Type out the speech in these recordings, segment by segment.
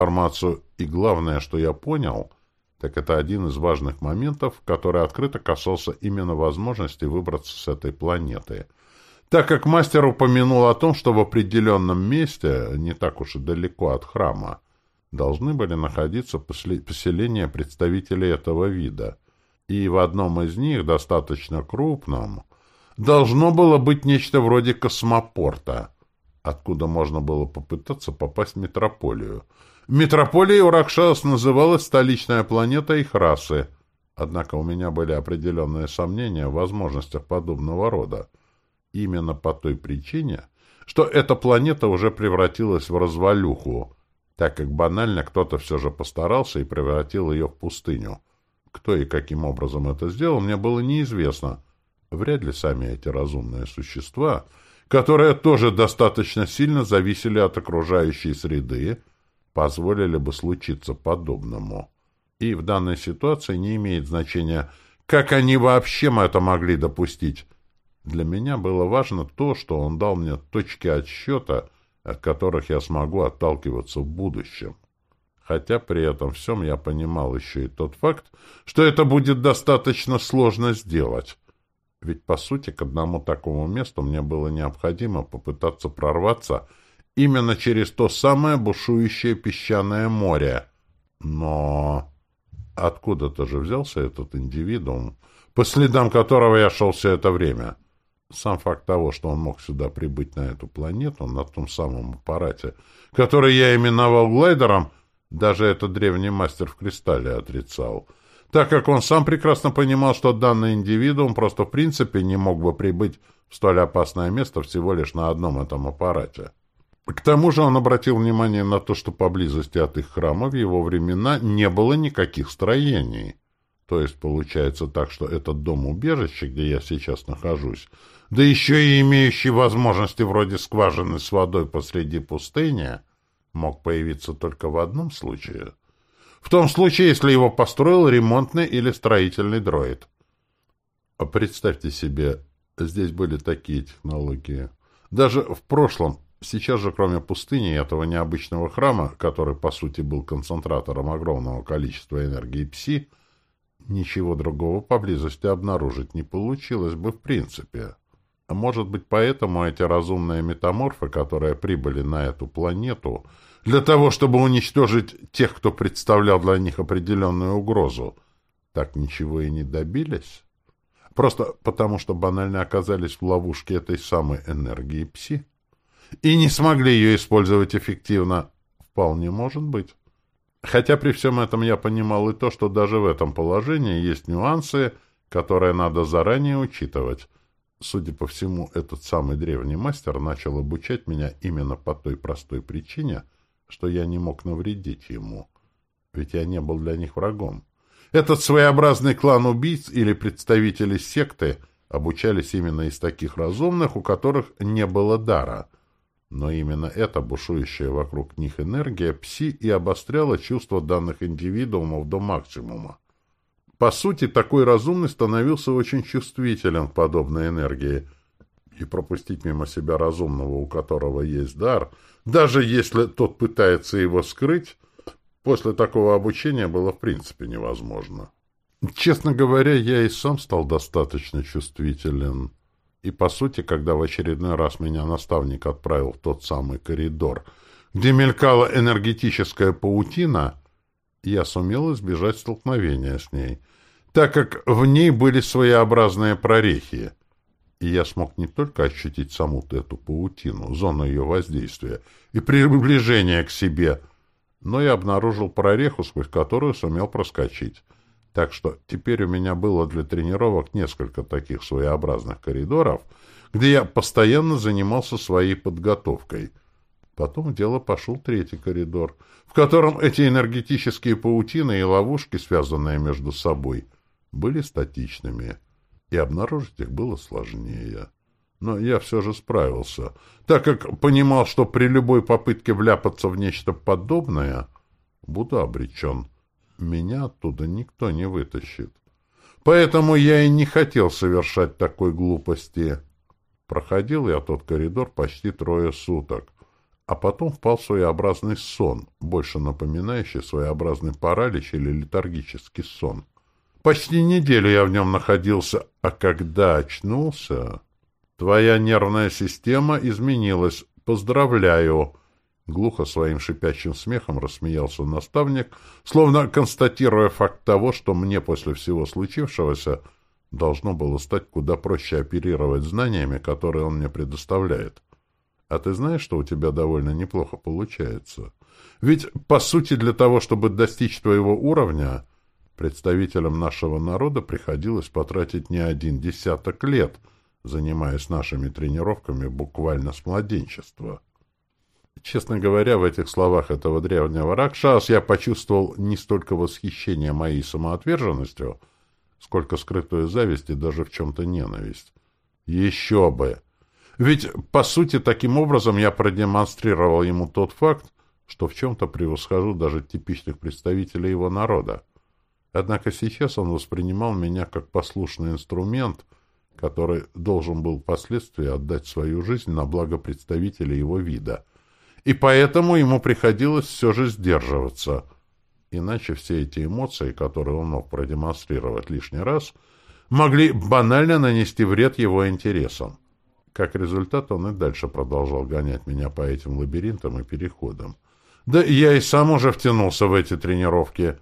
информацию, и главное, что я понял, так это один из важных моментов, который открыто касался именно возможности выбраться с этой планеты. Так как мастер упомянул о том, что в определенном месте, не так уж и далеко от храма, должны были находиться поселения представителей этого вида. И в одном из них, достаточно крупном, должно было быть нечто вроде космопорта, откуда можно было попытаться попасть в метрополию. Метрополией Уракшас называлась столичная планета их расы, однако у меня были определенные сомнения в возможностях подобного рода. Именно по той причине, что эта планета уже превратилась в развалюху, так как банально кто-то все же постарался и превратил ее в пустыню. Кто и каким образом это сделал, мне было неизвестно — Вряд ли сами эти разумные существа, которые тоже достаточно сильно зависели от окружающей среды, позволили бы случиться подобному. И в данной ситуации не имеет значения, как они вообще это могли допустить. Для меня было важно то, что он дал мне точки отсчета, от которых я смогу отталкиваться в будущем. Хотя при этом всем я понимал еще и тот факт, что это будет достаточно сложно сделать. Ведь, по сути, к одному такому месту мне было необходимо попытаться прорваться именно через то самое бушующее песчаное море. Но откуда-то же взялся этот индивидуум, по следам которого я шел все это время. Сам факт того, что он мог сюда прибыть на эту планету, на том самом аппарате, который я именовал глайдером, даже этот древний мастер в кристалле отрицал — так как он сам прекрасно понимал, что данный индивидуум просто в принципе не мог бы прибыть в столь опасное место всего лишь на одном этом аппарате. К тому же он обратил внимание на то, что поблизости от их храма в его времена не было никаких строений. То есть получается так, что этот дом-убежище, где я сейчас нахожусь, да еще и имеющий возможности вроде скважины с водой посреди пустыни, мог появиться только в одном случае — в том случае, если его построил ремонтный или строительный дроид. А представьте себе, здесь были такие технологии. Даже в прошлом, сейчас же кроме пустыни и этого необычного храма, который по сути был концентратором огромного количества энергии Пси, ничего другого поблизости обнаружить не получилось бы в принципе. Может быть, поэтому эти разумные метаморфы, которые прибыли на эту планету, для того, чтобы уничтожить тех, кто представлял для них определенную угрозу, так ничего и не добились? Просто потому, что банально оказались в ловушке этой самой энергии пси? И не смогли ее использовать эффективно? Вполне может быть. Хотя при всем этом я понимал и то, что даже в этом положении есть нюансы, которые надо заранее учитывать. Судя по всему, этот самый древний мастер начал обучать меня именно по той простой причине — что я не мог навредить ему, ведь я не был для них врагом. Этот своеобразный клан убийц или представители секты обучались именно из таких разумных, у которых не было дара. Но именно эта бушующая вокруг них энергия пси и обостряла чувства данных индивидуумов до максимума. По сути, такой разумный становился очень чувствителен к подобной энергии, и пропустить мимо себя разумного, у которого есть дар — даже если тот пытается его скрыть, после такого обучения было в принципе невозможно. Честно говоря, я и сам стал достаточно чувствителен. И, по сути, когда в очередной раз меня наставник отправил в тот самый коридор, где мелькала энергетическая паутина, я сумел избежать столкновения с ней, так как в ней были своеобразные прорехи и я смог не только ощутить саму эту паутину, зону ее воздействия и приближения к себе, но и обнаружил прореху, сквозь которую сумел проскочить. Так что теперь у меня было для тренировок несколько таких своеобразных коридоров, где я постоянно занимался своей подготовкой. Потом в дело пошел третий коридор, в котором эти энергетические паутины и ловушки, связанные между собой, были статичными — и обнаружить их было сложнее. Но я все же справился, так как понимал, что при любой попытке вляпаться в нечто подобное буду обречен. Меня оттуда никто не вытащит. Поэтому я и не хотел совершать такой глупости. Проходил я тот коридор почти трое суток. а потом впал в своеобразный сон, больше напоминающий своеобразный паралич или летаргический сон. Почти неделю я в нем находился, а когда очнулся... Твоя нервная система изменилась. Поздравляю! Глухо своим шипящим смехом рассмеялся наставник, словно констатируя факт того, что мне после всего случившегося должно было стать куда проще оперировать знаниями, которые он мне предоставляет. А ты знаешь, что у тебя довольно неплохо получается? Ведь, по сути, для того, чтобы достичь твоего уровня, представителям нашего народа приходилось потратить не один десяток лет, занимаясь нашими тренировками буквально с младенчества. Честно говоря, в этих словах этого древнего Ракшас я почувствовал не столько восхищение моей самоотверженностью, сколько скрытую зависть и даже в чем-то ненависть. Еще бы! Ведь, по сути, таким образом я продемонстрировал ему тот факт, что в чем-то превосхожу даже типичных представителей его народа. Однако сейчас он воспринимал меня как послушный инструмент, который должен был впоследствии отдать свою жизнь на благо представителей его вида. И поэтому ему приходилось все же сдерживаться. Иначе все эти эмоции, которые он мог продемонстрировать лишний раз, могли банально нанести вред его интересам. Как результат, он и дальше продолжал гонять меня по этим лабиринтам и переходам. Да я и сам уже втянулся в эти тренировки,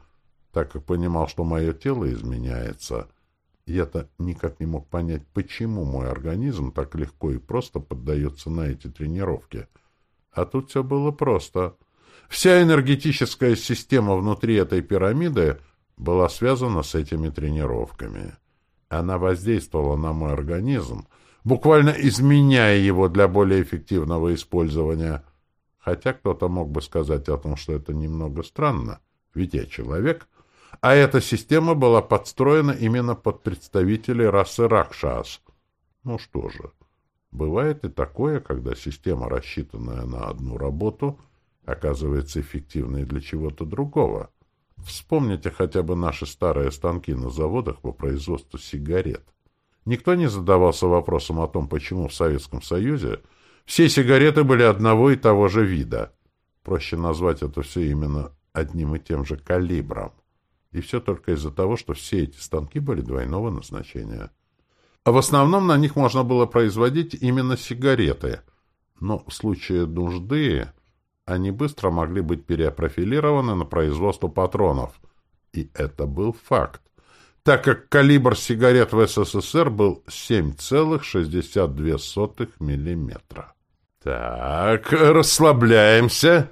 так как понимал, что мое тело изменяется. Я-то никак не мог понять, почему мой организм так легко и просто поддается на эти тренировки. А тут все было просто. Вся энергетическая система внутри этой пирамиды была связана с этими тренировками. Она воздействовала на мой организм, буквально изменяя его для более эффективного использования. Хотя кто-то мог бы сказать о том, что это немного странно, ведь я человек, а эта система была подстроена именно под представителей расы Ракшас. Ну что же, бывает и такое, когда система, рассчитанная на одну работу, оказывается эффективной для чего-то другого. Вспомните хотя бы наши старые станки на заводах по производству сигарет. Никто не задавался вопросом о том, почему в Советском Союзе все сигареты были одного и того же вида. Проще назвать это все именно одним и тем же калибром. И все только из-за того, что все эти станки были двойного назначения. А в основном на них можно было производить именно сигареты. Но в случае нужды они быстро могли быть перепрофилированы на производство патронов. И это был факт так как калибр сигарет в СССР был 7,62 миллиметра. Так, расслабляемся.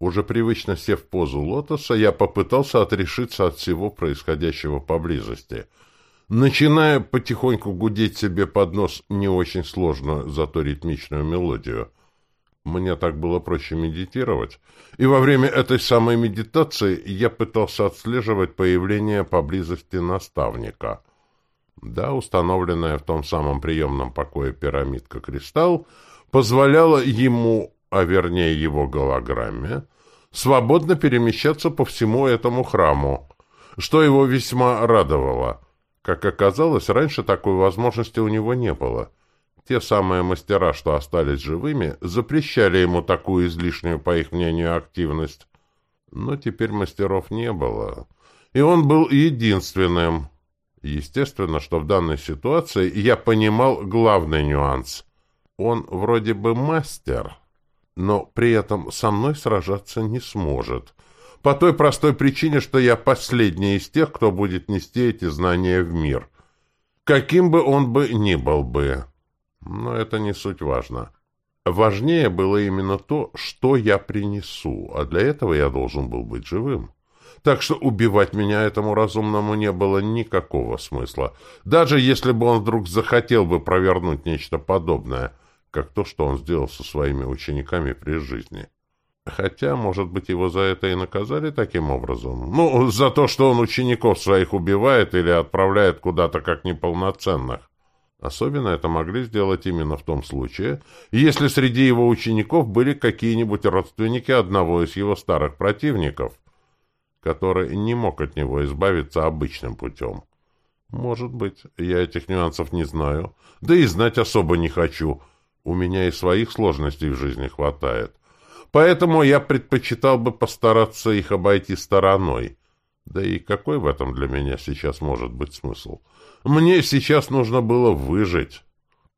Уже привычно сев в позу лотоса, я попытался отрешиться от всего происходящего поблизости, начиная потихоньку гудеть себе под нос не очень сложную, зато ритмичную мелодию — мне так было проще медитировать, и во время этой самой медитации я пытался отслеживать появление поблизости наставника. Да, установленная в том самом приемном покое пирамидка «Кристалл» позволяла ему, а вернее его голограмме, свободно перемещаться по всему этому храму, что его весьма радовало. Как оказалось, раньше такой возможности у него не было — те самые мастера, что остались живыми, запрещали ему такую излишнюю, по их мнению, активность. Но теперь мастеров не было, и он был единственным. Естественно, что в данной ситуации я понимал главный нюанс. Он вроде бы мастер, но при этом со мной сражаться не сможет. По той простой причине, что я последний из тех, кто будет нести эти знания в мир. Каким бы он бы ни был бы. Но это не суть важно. Важнее было именно то, что я принесу, а для этого я должен был быть живым. Так что убивать меня этому разумному не было никакого смысла, даже если бы он вдруг захотел бы провернуть нечто подобное, как то, что он сделал со своими учениками при жизни. Хотя, может быть, его за это и наказали таким образом. Ну, за то, что он учеников своих убивает или отправляет куда-то как неполноценных. Особенно это могли сделать именно в том случае, если среди его учеников были какие-нибудь родственники одного из его старых противников, который не мог от него избавиться обычным путем. Может быть, я этих нюансов не знаю, да и знать особо не хочу. У меня и своих сложностей в жизни хватает. Поэтому я предпочитал бы постараться их обойти стороной. Да и какой в этом для меня сейчас может быть смысл? Мне сейчас нужно было выжить.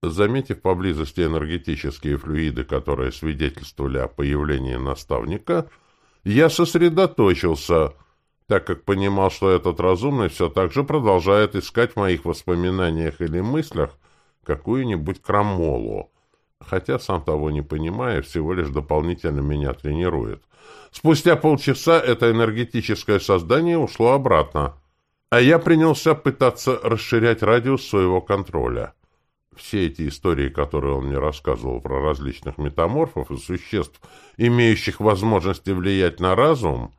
Заметив поблизости энергетические флюиды, которые свидетельствовали о появлении наставника, я сосредоточился, так как понимал, что этот разумный все так же продолжает искать в моих воспоминаниях или мыслях какую-нибудь крамолу, хотя, сам того не понимая, всего лишь дополнительно меня тренирует. Спустя полчаса это энергетическое создание ушло обратно, а я принялся пытаться расширять радиус своего контроля. Все эти истории, которые он мне рассказывал про различных метаморфов и существ, имеющих возможности влиять на разум,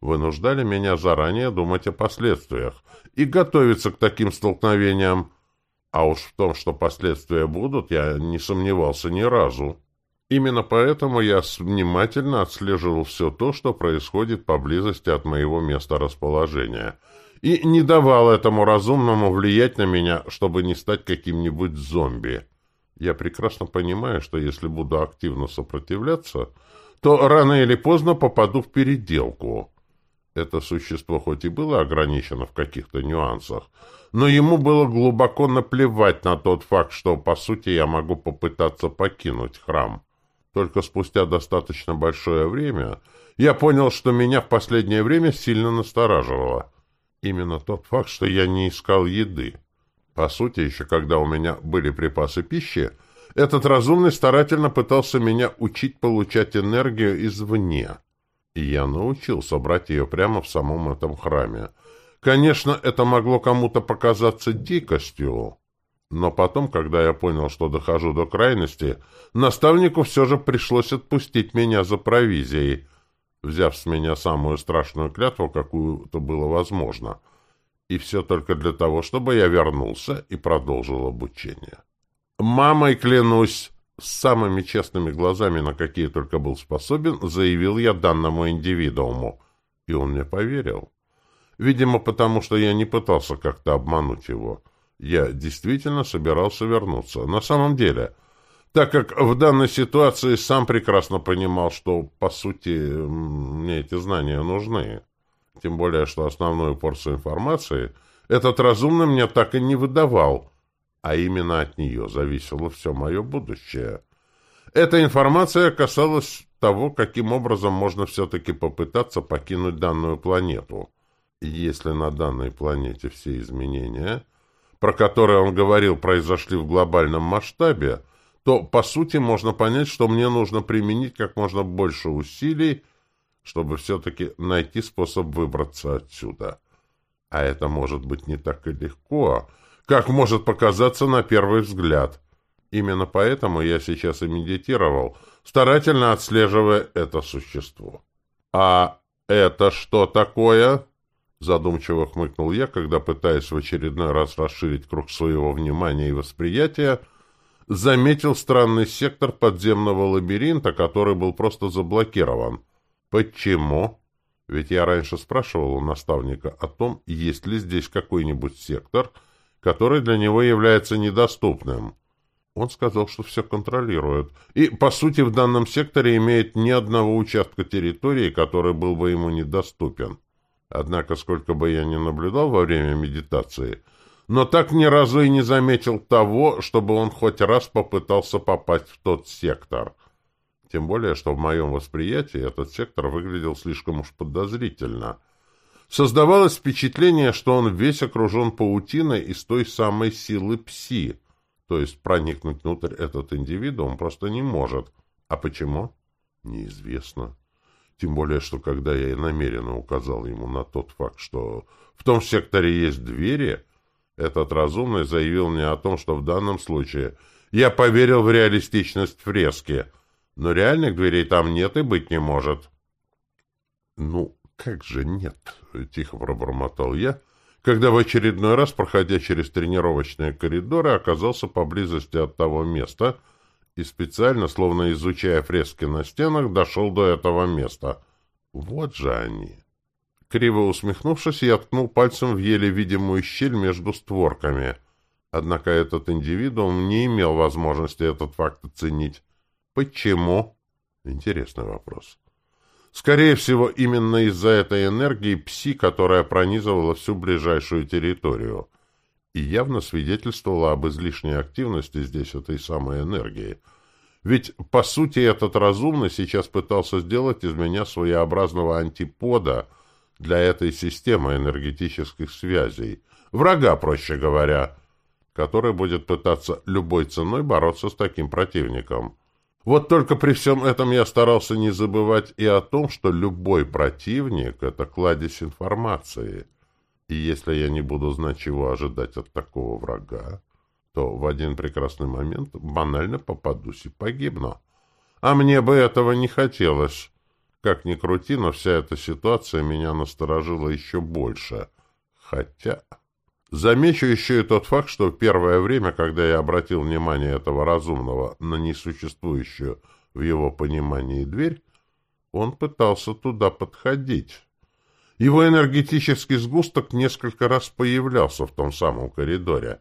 вынуждали меня заранее думать о последствиях и готовиться к таким столкновениям, а уж в том, что последствия будут, я не сомневался ни разу. Именно поэтому я внимательно отслеживал все то, что происходит поблизости от моего места расположения, и не давал этому разумному влиять на меня, чтобы не стать каким-нибудь зомби. Я прекрасно понимаю, что если буду активно сопротивляться, то рано или поздно попаду в переделку. Это существо хоть и было ограничено в каких-то нюансах, но ему было глубоко наплевать на тот факт, что, по сути, я могу попытаться покинуть храм. Только спустя достаточно большое время я понял, что меня в последнее время сильно настораживало. Именно тот факт, что я не искал еды. По сути, еще когда у меня были припасы пищи, этот разумный старательно пытался меня учить получать энергию извне. И я научился брать ее прямо в самом этом храме. Конечно, это могло кому-то показаться дикостью, но потом, когда я понял, что дохожу до крайности, наставнику все же пришлось отпустить меня за провизией, взяв с меня самую страшную клятву, какую-то было возможно. И все только для того, чтобы я вернулся и продолжил обучение. «Мамой клянусь!» С самыми честными глазами, на какие только был способен, заявил я данному индивидууму. И он мне поверил. Видимо, потому что я не пытался как-то обмануть его. Я действительно собирался вернуться. На самом деле, так как в данной ситуации сам прекрасно понимал, что, по сути, мне эти знания нужны. Тем более, что основную порцию информации этот разумный мне так и не выдавал — а именно от нее зависело все мое будущее. Эта информация касалась того, каким образом можно все-таки попытаться покинуть данную планету. если на данной планете все изменения, про которые он говорил, произошли в глобальном масштабе, то, по сути, можно понять, что мне нужно применить как можно больше усилий, чтобы все-таки найти способ выбраться отсюда. А это может быть не так и легко, как может показаться на первый взгляд. Именно поэтому я сейчас и медитировал, старательно отслеживая это существо. «А это что такое?» Задумчиво хмыкнул я, когда, пытаясь в очередной раз расширить круг своего внимания и восприятия, заметил странный сектор подземного лабиринта, который был просто заблокирован. Почему? Ведь я раньше спрашивал у наставника о том, есть ли здесь какой-нибудь сектор, который для него является недоступным. Он сказал, что все контролирует, и, по сути, в данном секторе имеет ни одного участка территории, который был бы ему недоступен. Однако, сколько бы я ни наблюдал во время медитации, но так ни разу и не заметил того, чтобы он хоть раз попытался попасть в тот сектор. Тем более, что в моем восприятии этот сектор выглядел слишком уж подозрительно — Создавалось впечатление, что он весь окружен паутиной из той самой силы пси, то есть проникнуть внутрь этот индивидуум просто не может. А почему? Неизвестно. Тем более, что когда я намеренно указал ему на тот факт, что в том секторе есть двери, этот разумный заявил мне о том, что в данном случае я поверил в реалистичность фрески, но реальных дверей там нет и быть не может. Ну, как же нет? — тихо пробормотал я, когда в очередной раз, проходя через тренировочные коридоры, оказался поблизости от того места и специально, словно изучая фрески на стенах, дошел до этого места. Вот же они! Криво усмехнувшись, я ткнул пальцем в еле видимую щель между створками. Однако этот индивидуум не имел возможности этот факт оценить. Почему? Интересный вопрос. Скорее всего, именно из-за этой энергии пси, которая пронизывала всю ближайшую территорию, и явно свидетельствовала об излишней активности здесь этой самой энергии. Ведь, по сути, этот разумный сейчас пытался сделать из меня своеобразного антипода для этой системы энергетических связей. Врага, проще говоря, который будет пытаться любой ценой бороться с таким противником. Вот только при всем этом я старался не забывать и о том, что любой противник — это кладезь информации. И если я не буду знать, чего ожидать от такого врага, то в один прекрасный момент банально попадусь и погибну. А мне бы этого не хотелось. Как ни крути, но вся эта ситуация меня насторожила еще больше. Хотя... Замечу еще и тот факт, что в первое время, когда я обратил внимание этого разумного на несуществующую в его понимании дверь, он пытался туда подходить. Его энергетический сгусток несколько раз появлялся в том самом коридоре.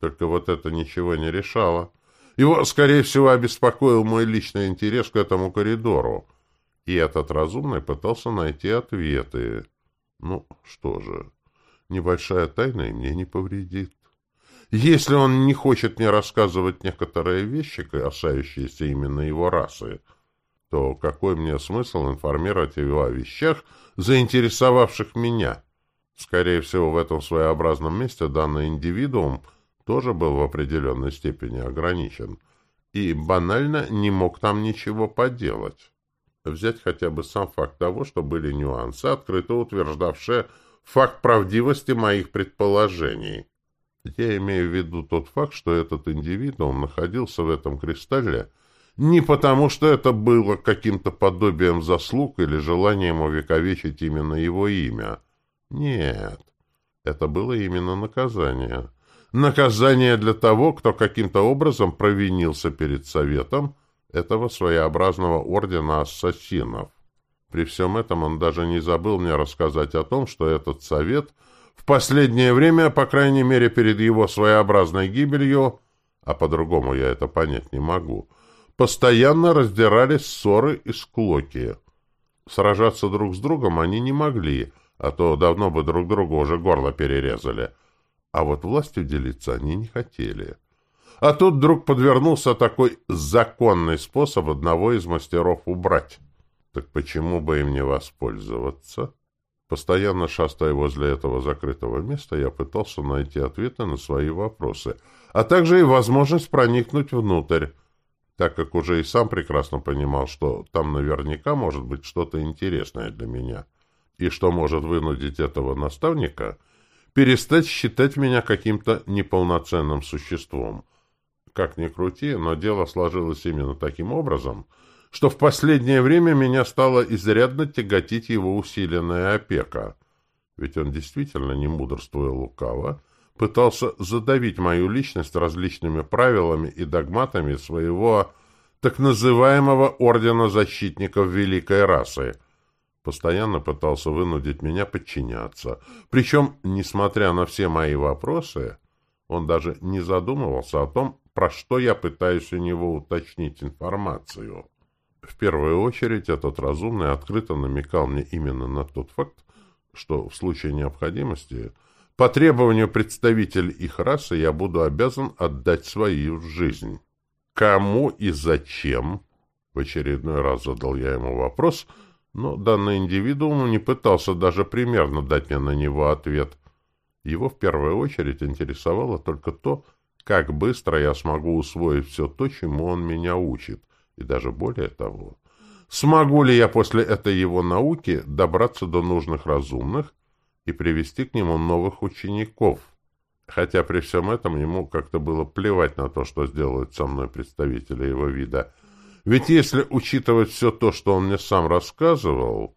Только вот это ничего не решало. Его, скорее всего, обеспокоил мой личный интерес к этому коридору. И этот разумный пытался найти ответы. Ну, что же небольшая тайна и мне не повредит. Если он не хочет мне рассказывать некоторые вещи, касающиеся именно его расы, то какой мне смысл информировать его о вещах, заинтересовавших меня? Скорее всего, в этом своеобразном месте данный индивидуум тоже был в определенной степени ограничен и банально не мог там ничего поделать. Взять хотя бы сам факт того, что были нюансы, открыто утверждавшие, факт правдивости моих предположений. Я имею в виду тот факт, что этот индивидуум находился в этом кристалле не потому, что это было каким-то подобием заслуг или желанием увековечить именно его имя. Нет, это было именно наказание. Наказание для того, кто каким-то образом провинился перед советом этого своеобразного ордена ассасинов. При всем этом он даже не забыл мне рассказать о том, что этот совет в последнее время, по крайней мере перед его своеобразной гибелью, а по-другому я это понять не могу, постоянно раздирались ссоры и склоки. Сражаться друг с другом они не могли, а то давно бы друг другу уже горло перерезали. А вот властью делиться они не хотели. А тут вдруг подвернулся такой законный способ одного из мастеров убрать. Так почему бы им не воспользоваться? Постоянно шастая возле этого закрытого места, я пытался найти ответы на свои вопросы, а также и возможность проникнуть внутрь, так как уже и сам прекрасно понимал, что там наверняка может быть что-то интересное для меня, и что может вынудить этого наставника перестать считать меня каким-то неполноценным существом. Как ни крути, но дело сложилось именно таким образом — что в последнее время меня стало изрядно тяготить его усиленная опека. Ведь он действительно, не мудрствуя лукаво, пытался задавить мою личность различными правилами и догматами своего так называемого Ордена Защитников Великой Расы. Постоянно пытался вынудить меня подчиняться. Причем, несмотря на все мои вопросы, он даже не задумывался о том, про что я пытаюсь у него уточнить информацию. В первую очередь этот разумный открыто намекал мне именно на тот факт, что в случае необходимости по требованию представителей их расы я буду обязан отдать свою жизнь. Кому и зачем? В очередной раз задал я ему вопрос, но данный индивидуум не пытался даже примерно дать мне на него ответ. Его в первую очередь интересовало только то, как быстро я смогу усвоить все то, чему он меня учит и даже более того. Смогу ли я после этой его науки добраться до нужных разумных и привести к нему новых учеников? Хотя при всем этом ему как-то было плевать на то, что сделают со мной представители его вида. Ведь если учитывать все то, что он мне сам рассказывал,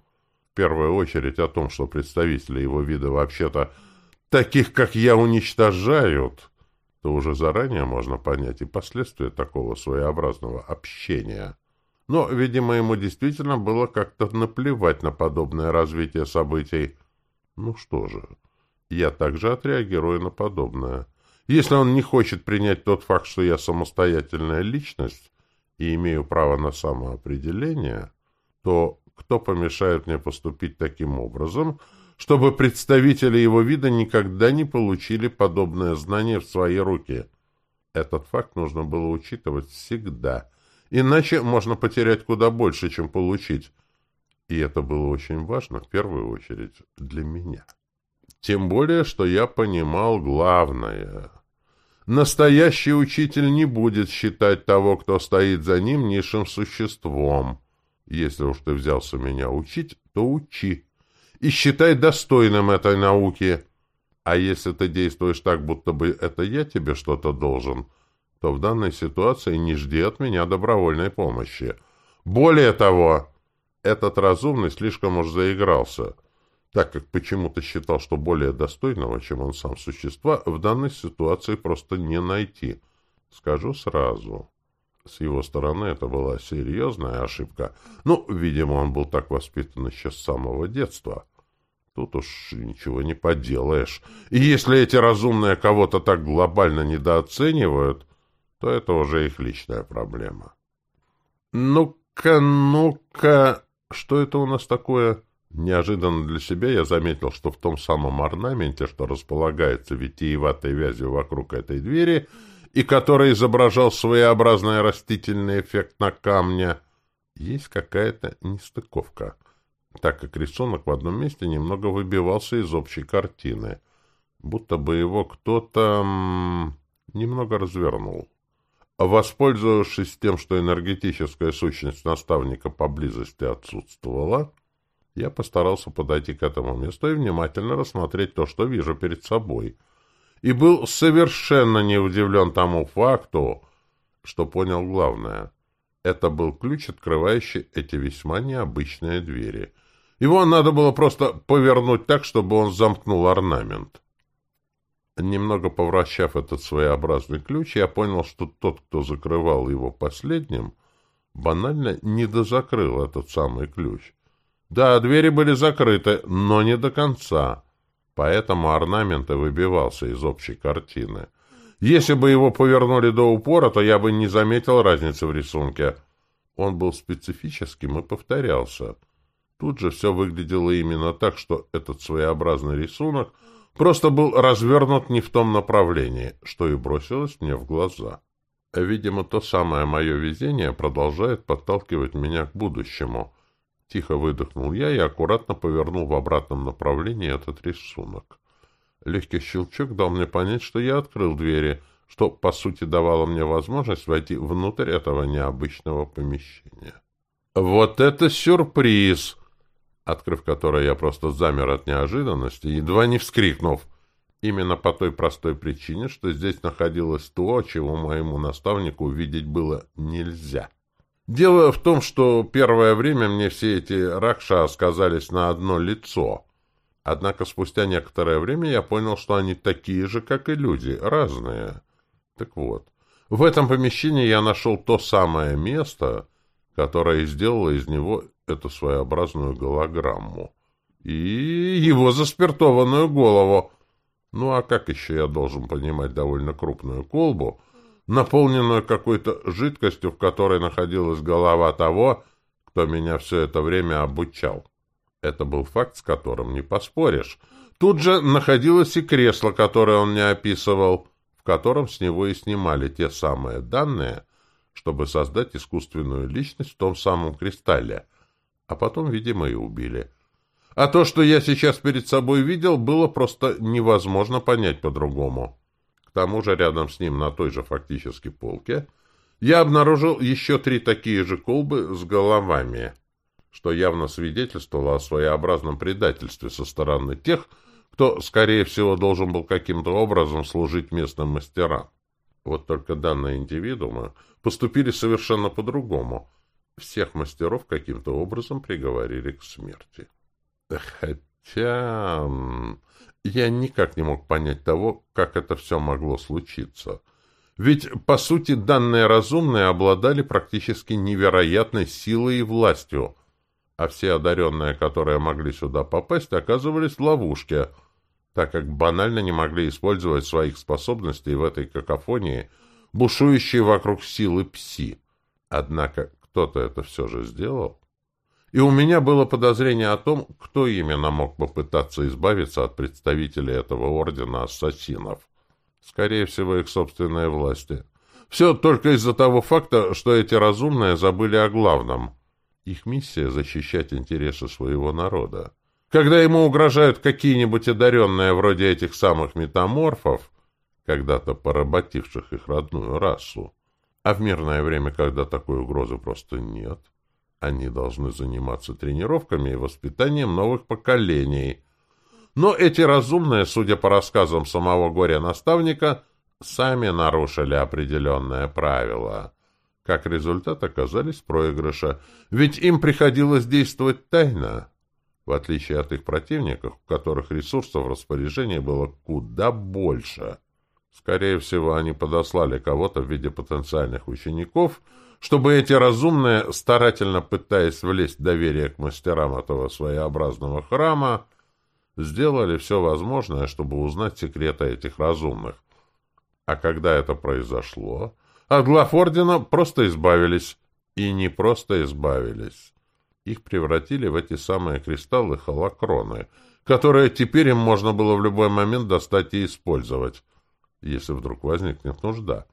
в первую очередь о том, что представители его вида вообще-то таких, как я, уничтожают, то уже заранее можно понять и последствия такого своеобразного общения. Но, видимо, ему действительно было как-то наплевать на подобное развитие событий. Ну что же, я также отреагирую на подобное. Если он не хочет принять тот факт, что я самостоятельная личность, и имею право на самоопределение, то кто помешает мне поступить таким образом, чтобы представители его вида никогда не получили подобное знание в свои руки? Этот факт нужно было учитывать всегда, иначе можно потерять куда больше, чем получить. И это было очень важно, в первую очередь, для меня. Тем более, что я понимал главное. Настоящий учитель не будет считать того, кто стоит за ним, низшим существом. Если уж ты взялся меня учить, то учи. И считай достойным этой науки. А если ты действуешь так, будто бы это я тебе что-то должен, то в данной ситуации не жди от меня добровольной помощи. Более того, этот разумный слишком уж заигрался, так как почему-то считал, что более достойного, чем он сам существа, в данной ситуации просто не найти. Скажу сразу. С его стороны это была серьезная ошибка. Ну, видимо, он был так воспитан еще с самого детства. Тут уж ничего не поделаешь. И если эти разумные кого-то так глобально недооценивают, то это уже их личная проблема. «Ну-ка, ну-ка, что это у нас такое?» Неожиданно для себя я заметил, что в том самом орнаменте, что располагается витиеватой вязью вокруг этой двери, и который изображал своеобразный растительный эффект на камне, есть какая-то нестыковка — так как рисунок в одном месте немного выбивался из общей картины, будто бы его кто-то немного развернул. Воспользовавшись тем, что энергетическая сущность наставника поблизости отсутствовала, я постарался подойти к этому месту и внимательно рассмотреть то, что вижу перед собой, и был совершенно не удивлен тому факту, что понял главное. Это был ключ, открывающий эти весьма необычные двери — его надо было просто повернуть так, чтобы он замкнул орнамент. Немного повращав этот своеобразный ключ, я понял, что тот, кто закрывал его последним, банально не дозакрыл этот самый ключ. Да, двери были закрыты, но не до конца, поэтому орнамент и выбивался из общей картины. Если бы его повернули до упора, то я бы не заметил разницы в рисунке. Он был специфическим и повторялся — Тут же все выглядело именно так, что этот своеобразный рисунок просто был развернут не в том направлении, что и бросилось мне в глаза. Видимо, то самое мое везение продолжает подталкивать меня к будущему. Тихо выдохнул я и аккуратно повернул в обратном направлении этот рисунок. Легкий щелчок дал мне понять, что я открыл двери, что, по сути, давало мне возможность войти внутрь этого необычного помещения. «Вот это сюрприз!» Открыв которое я просто замер от неожиданности, едва не вскрикнув. Именно по той простой причине, что здесь находилось то, чего моему наставнику увидеть было нельзя. Дело в том, что первое время мне все эти ракша сказались на одно лицо. Однако спустя некоторое время я понял, что они такие же, как и люди, разные. Так вот, в этом помещении я нашел то самое место, которое сделало из него эту своеобразную голограмму. И его заспиртованную голову. Ну а как еще я должен понимать довольно крупную колбу, наполненную какой-то жидкостью, в которой находилась голова того, кто меня все это время обучал? Это был факт, с которым не поспоришь. Тут же находилось и кресло, которое он мне описывал, в котором с него и снимали те самые данные, чтобы создать искусственную личность в том самом кристалле — а потом, видимо, и убили. А то, что я сейчас перед собой видел, было просто невозможно понять по-другому. К тому же рядом с ним, на той же фактически полке, я обнаружил еще три такие же колбы с головами, что явно свидетельствовало о своеобразном предательстве со стороны тех, кто, скорее всего, должен был каким-то образом служить местным мастерам. Вот только данные индивидуумы поступили совершенно по-другому — всех мастеров каким-то образом приговорили к смерти. Хотя я никак не мог понять того, как это все могло случиться. Ведь, по сути, данные разумные обладали практически невероятной силой и властью, а все одаренные, которые могли сюда попасть, оказывались в ловушке, так как банально не могли использовать своих способностей в этой какофонии, бушующей вокруг силы пси. Однако кто-то это все же сделал. И у меня было подозрение о том, кто именно мог попытаться избавиться от представителей этого ордена ассасинов. Скорее всего, их собственные власти. Все только из-за того факта, что эти разумные забыли о главном. Их миссия — защищать интересы своего народа. Когда ему угрожают какие-нибудь одаренные вроде этих самых метаморфов, когда-то поработивших их родную расу, а в мирное время, когда такой угрозы просто нет, они должны заниматься тренировками и воспитанием новых поколений. Но эти разумные, судя по рассказам самого горя-наставника, сами нарушили определенное правило. Как результат оказались в проигрыше, ведь им приходилось действовать тайно, в отличие от их противников, у которых ресурсов в распоряжении было куда больше. Скорее всего, они подослали кого-то в виде потенциальных учеников – чтобы эти разумные, старательно пытаясь влезть в доверие к мастерам этого своеобразного храма, сделали все возможное, чтобы узнать секреты этих разумных. А когда это произошло, от глав ордена просто избавились. И не просто избавились. Их превратили в эти самые кристаллы холокроны, которые теперь им можно было в любой момент достать и использовать, если вдруг возникнет нужда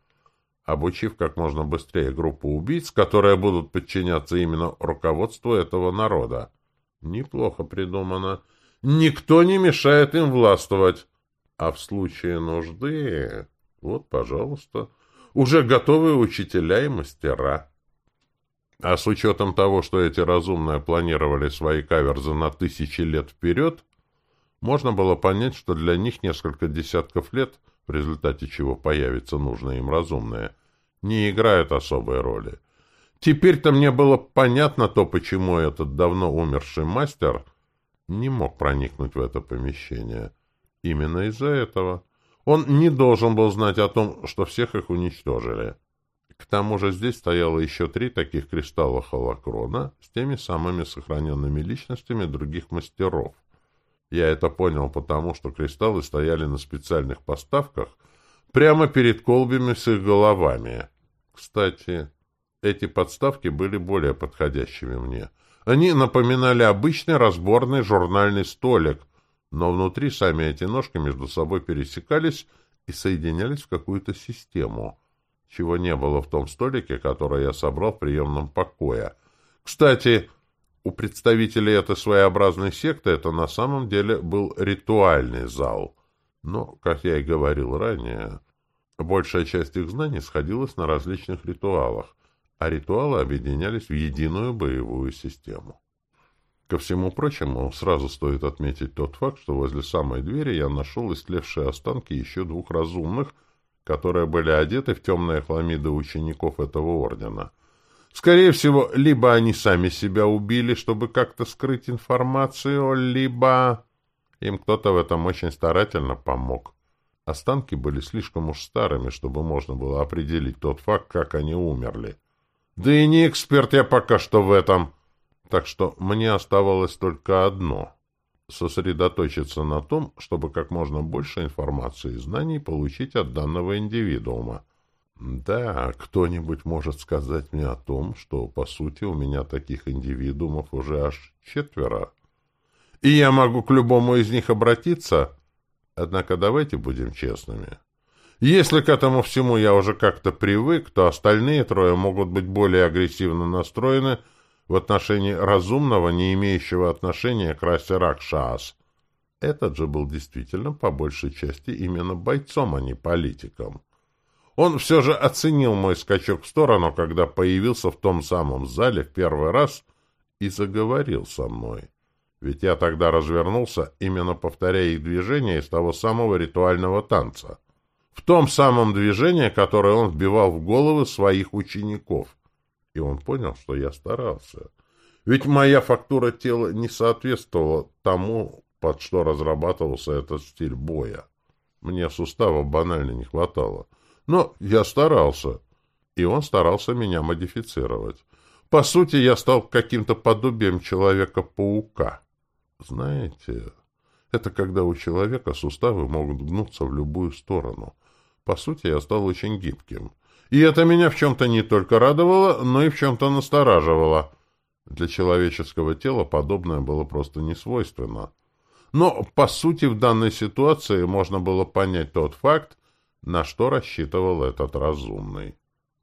обучив как можно быстрее группу убийц, которые будут подчиняться именно руководству этого народа. Неплохо придумано. Никто не мешает им властвовать. А в случае нужды... Вот, пожалуйста, уже готовые учителя и мастера. А с учетом того, что эти разумные планировали свои каверзы на тысячи лет вперед, можно было понять, что для них несколько десятков лет, в результате чего появится нужное им разумное, не играют особой роли. Теперь-то мне было понятно то, почему этот давно умерший мастер не мог проникнуть в это помещение. Именно из-за этого. Он не должен был знать о том, что всех их уничтожили. К тому же здесь стояло еще три таких кристалла холокрона с теми самыми сохраненными личностями других мастеров. Я это понял потому, что кристаллы стояли на специальных поставках — прямо перед колбами с их головами. Кстати, эти подставки были более подходящими мне. Они напоминали обычный разборный журнальный столик, но внутри сами эти ножки между собой пересекались и соединялись в какую-то систему, чего не было в том столике, который я собрал в приемном покое. Кстати, у представителей этой своеобразной секты это на самом деле был ритуальный зал — но, как я и говорил ранее, большая часть их знаний сходилась на различных ритуалах, а ритуалы объединялись в единую боевую систему. Ко всему прочему, сразу стоит отметить тот факт, что возле самой двери я нашел истлевшие останки еще двух разумных, которые были одеты в темные хламиды учеников этого ордена. Скорее всего, либо они сами себя убили, чтобы как-то скрыть информацию, либо... Им кто-то в этом очень старательно помог. Останки были слишком уж старыми, чтобы можно было определить тот факт, как они умерли. Да и не эксперт я пока что в этом. Так что мне оставалось только одно — сосредоточиться на том, чтобы как можно больше информации и знаний получить от данного индивидуума. Да, кто-нибудь может сказать мне о том, что, по сути, у меня таких индивидуумов уже аж четверо и я могу к любому из них обратиться. Однако давайте будем честными. Если к этому всему я уже как-то привык, то остальные трое могут быть более агрессивно настроены в отношении разумного, не имеющего отношения к расе Ракшас. Этот же был действительно по большей части именно бойцом, а не политиком. Он все же оценил мой скачок в сторону, когда появился в том самом зале в первый раз и заговорил со мной. Ведь я тогда развернулся, именно повторяя их движения из того самого ритуального танца. В том самом движении, которое он вбивал в головы своих учеников. И он понял, что я старался. Ведь моя фактура тела не соответствовала тому, под что разрабатывался этот стиль боя. Мне суставов банально не хватало. Но я старался. И он старался меня модифицировать. По сути, я стал каким-то подобием Человека-паука. Знаете, это когда у человека суставы могут гнуться в любую сторону. По сути, я стал очень гибким. И это меня в чем-то не только радовало, но и в чем-то настораживало. Для человеческого тела подобное было просто не свойственно. Но, по сути, в данной ситуации можно было понять тот факт, на что рассчитывал этот разумный.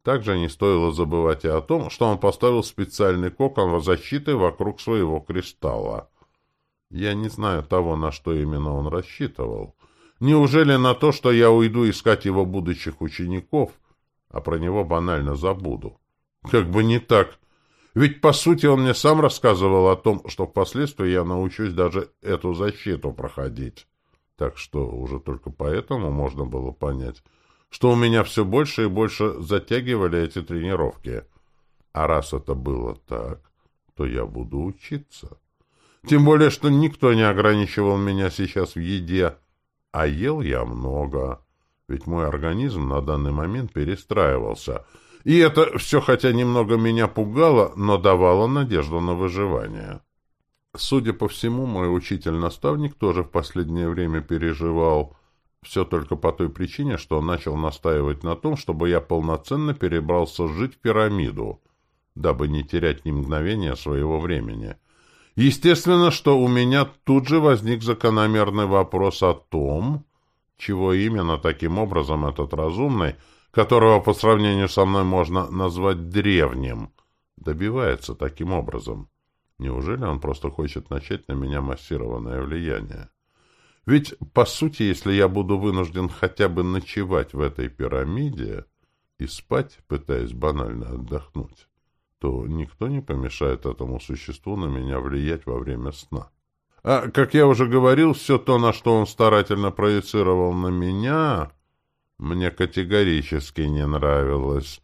Также не стоило забывать и о том, что он поставил специальный кокон защиты вокруг своего кристалла. Я не знаю того, на что именно он рассчитывал. Неужели на то, что я уйду искать его будущих учеников, а про него банально забуду? Как бы не так. Ведь, по сути, он мне сам рассказывал о том, что впоследствии я научусь даже эту защиту проходить. Так что уже только поэтому можно было понять, что у меня все больше и больше затягивали эти тренировки. А раз это было так, то я буду учиться. Тем более, что никто не ограничивал меня сейчас в еде, а ел я много, ведь мой организм на данный момент перестраивался — и это все хотя немного меня пугало, но давало надежду на выживание. Судя по всему, мой учитель-наставник тоже в последнее время переживал. Все только по той причине, что он начал настаивать на том, чтобы я полноценно перебрался жить в пирамиду, дабы не терять ни мгновения своего времени. Естественно, что у меня тут же возник закономерный вопрос о том, чего именно таким образом этот разумный – которого по сравнению со мной можно назвать древним, добивается таким образом. Неужели он просто хочет начать на меня массированное влияние? Ведь, по сути, если я буду вынужден хотя бы ночевать в этой пирамиде и спать, пытаясь банально отдохнуть, то никто не помешает этому существу на меня влиять во время сна. А, как я уже говорил, все то, на что он старательно проецировал на меня, мне категорически не нравилось,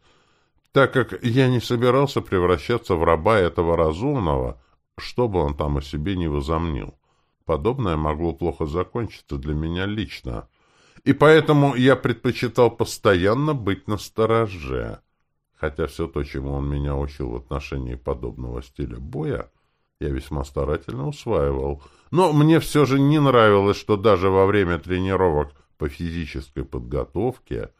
так как я не собирался превращаться в раба этого разумного, что бы он там о себе не возомнил. Подобное могло плохо закончиться для меня лично, и поэтому я предпочитал постоянно быть на стороже. Хотя все то, чему он меня учил в отношении подобного стиля боя, я весьма старательно усваивал. Но мне все же не нравилось, что даже во время тренировок по физической подготовке,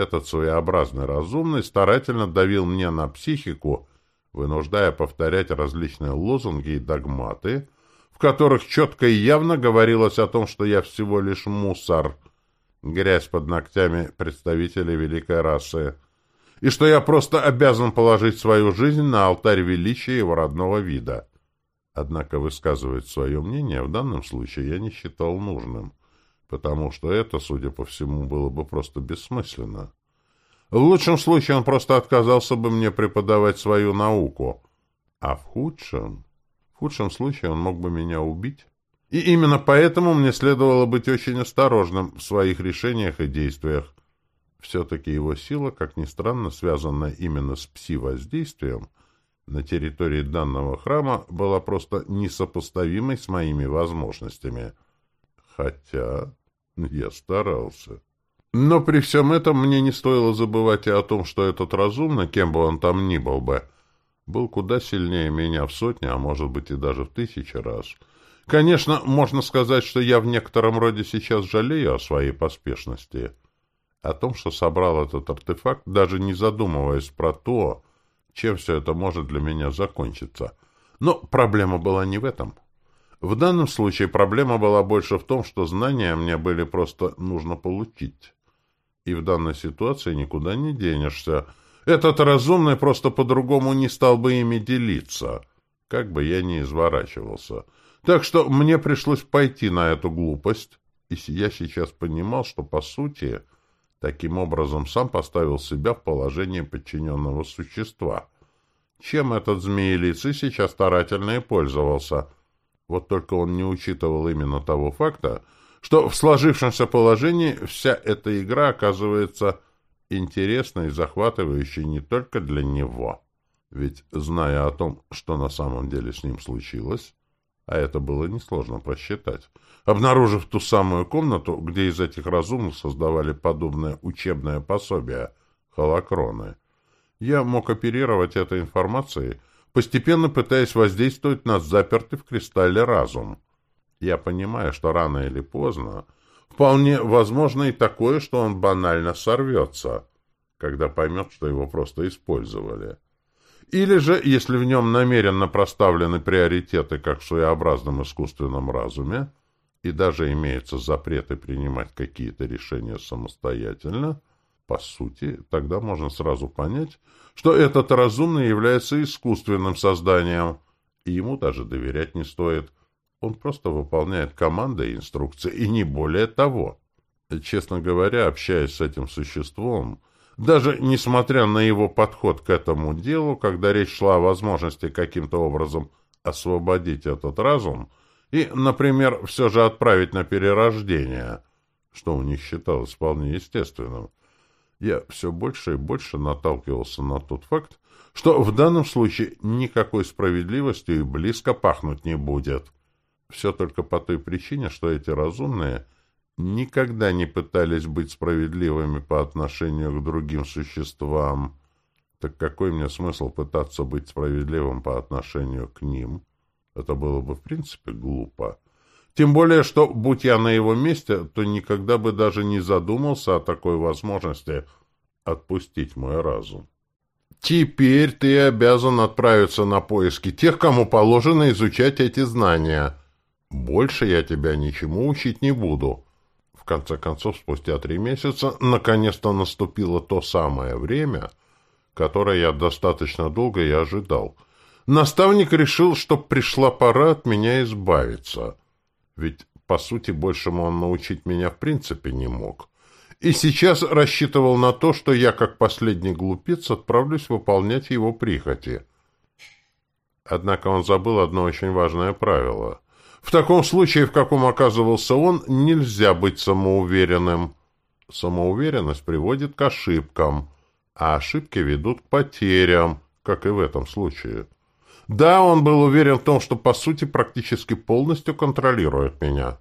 этот своеобразный разумный старательно давил мне на психику, вынуждая повторять различные лозунги и догматы, в которых четко и явно говорилось о том, что я всего лишь мусор, грязь под ногтями представителей великой расы, и что я просто обязан положить свою жизнь на алтарь величия его родного вида. Однако высказывать свое мнение в данном случае я не считал нужным потому что это, судя по всему, было бы просто бессмысленно. В лучшем случае он просто отказался бы мне преподавать свою науку, а в худшем... В худшем случае он мог бы меня убить. И именно поэтому мне следовало быть очень осторожным в своих решениях и действиях. Все-таки его сила, как ни странно, связанная именно с пси-воздействием, на территории данного храма была просто несопоставимой с моими возможностями. Хотя... Я старался. Но при всем этом мне не стоило забывать и о том, что этот разумный, кем бы он там ни был бы, был куда сильнее меня в сотни, а может быть и даже в тысячи раз. Конечно, можно сказать, что я в некотором роде сейчас жалею о своей поспешности. О том, что собрал этот артефакт, даже не задумываясь про то, чем все это может для меня закончиться. Но проблема была не в этом. В данном случае проблема была больше в том, что знания мне были просто нужно получить. И в данной ситуации никуда не денешься. Этот разумный просто по-другому не стал бы ими делиться, как бы я ни изворачивался. Так что мне пришлось пойти на эту глупость, и я сейчас понимал, что, по сути, таким образом сам поставил себя в положение подчиненного существа. Чем этот змеелицый сейчас старательно и пользовался — вот только он не учитывал именно того факта, что в сложившемся положении вся эта игра оказывается интересной и захватывающей не только для него. Ведь, зная о том, что на самом деле с ним случилось, а это было несложно просчитать, обнаружив ту самую комнату, где из этих разумных создавали подобное учебное пособие холокроны, я мог оперировать этой информацией постепенно пытаясь воздействовать на запертый в кристалле разум. Я понимаю, что рано или поздно вполне возможно и такое, что он банально сорвется. когда поймет, что его просто использовали. Или же, если в нем намеренно проставлены приоритеты, как в своеобразном искусственном разуме, и даже имеются запреты принимать какие-то решения самостоятельно, по сути, тогда можно сразу понять, что этот разумный является искусственным созданием, и ему даже доверять не стоит. Он просто выполняет команды и инструкции, и не более того. Честно говоря, общаясь с этим существом, даже несмотря на его подход к этому делу, когда речь шла о возможности каким-то образом освободить этот разум и, например, все же отправить на перерождение, что у них считалось вполне естественным, я все больше и больше наталкивался на тот факт, что в данном случае никакой справедливости и близко пахнуть не будет. Все только по той причине, что эти разумные никогда не пытались быть справедливыми по отношению к другим существам. Так какой мне смысл пытаться быть справедливым по отношению к ним? Это было бы в принципе глупо. Тем более, что, будь я на его месте, то никогда бы даже не задумался о такой возможности отпустить мой разум. Теперь ты обязан отправиться на поиски тех, кому положено изучать эти знания. Больше я тебя ничему учить не буду. В конце концов, спустя три месяца, наконец-то наступило то самое время, которое я достаточно долго и ожидал. Наставник решил, что пришла пора от меня избавиться. Ведь, по сути, большему он научить меня в принципе не мог и сейчас рассчитывал на то, что я, как последний глупец, отправлюсь выполнять его прихоти. Однако он забыл одно очень важное правило. В таком случае, в каком оказывался он, нельзя быть самоуверенным. Самоуверенность приводит к ошибкам, а ошибки ведут к потерям, как и в этом случае. Да, он был уверен в том, что, по сути, практически полностью контролирует меня.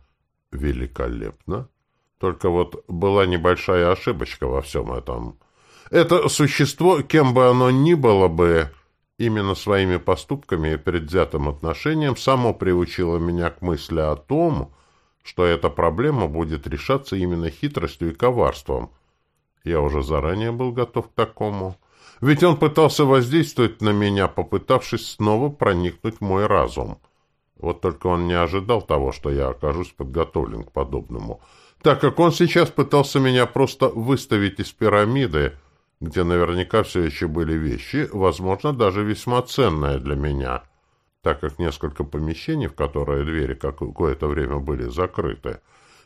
Великолепно. Только вот была небольшая ошибочка во всем этом. Это существо, кем бы оно ни было бы, именно своими поступками и предвзятым отношением само приучило меня к мысли о том, что эта проблема будет решаться именно хитростью и коварством. Я уже заранее был готов к такому. Ведь он пытался воздействовать на меня, попытавшись снова проникнуть в мой разум. Вот только он не ожидал того, что я окажусь подготовлен к подобному — так как он сейчас пытался меня просто выставить из пирамиды, где наверняка все еще были вещи, возможно, даже весьма ценные для меня, так как несколько помещений, в которые двери какое-то время были закрыты,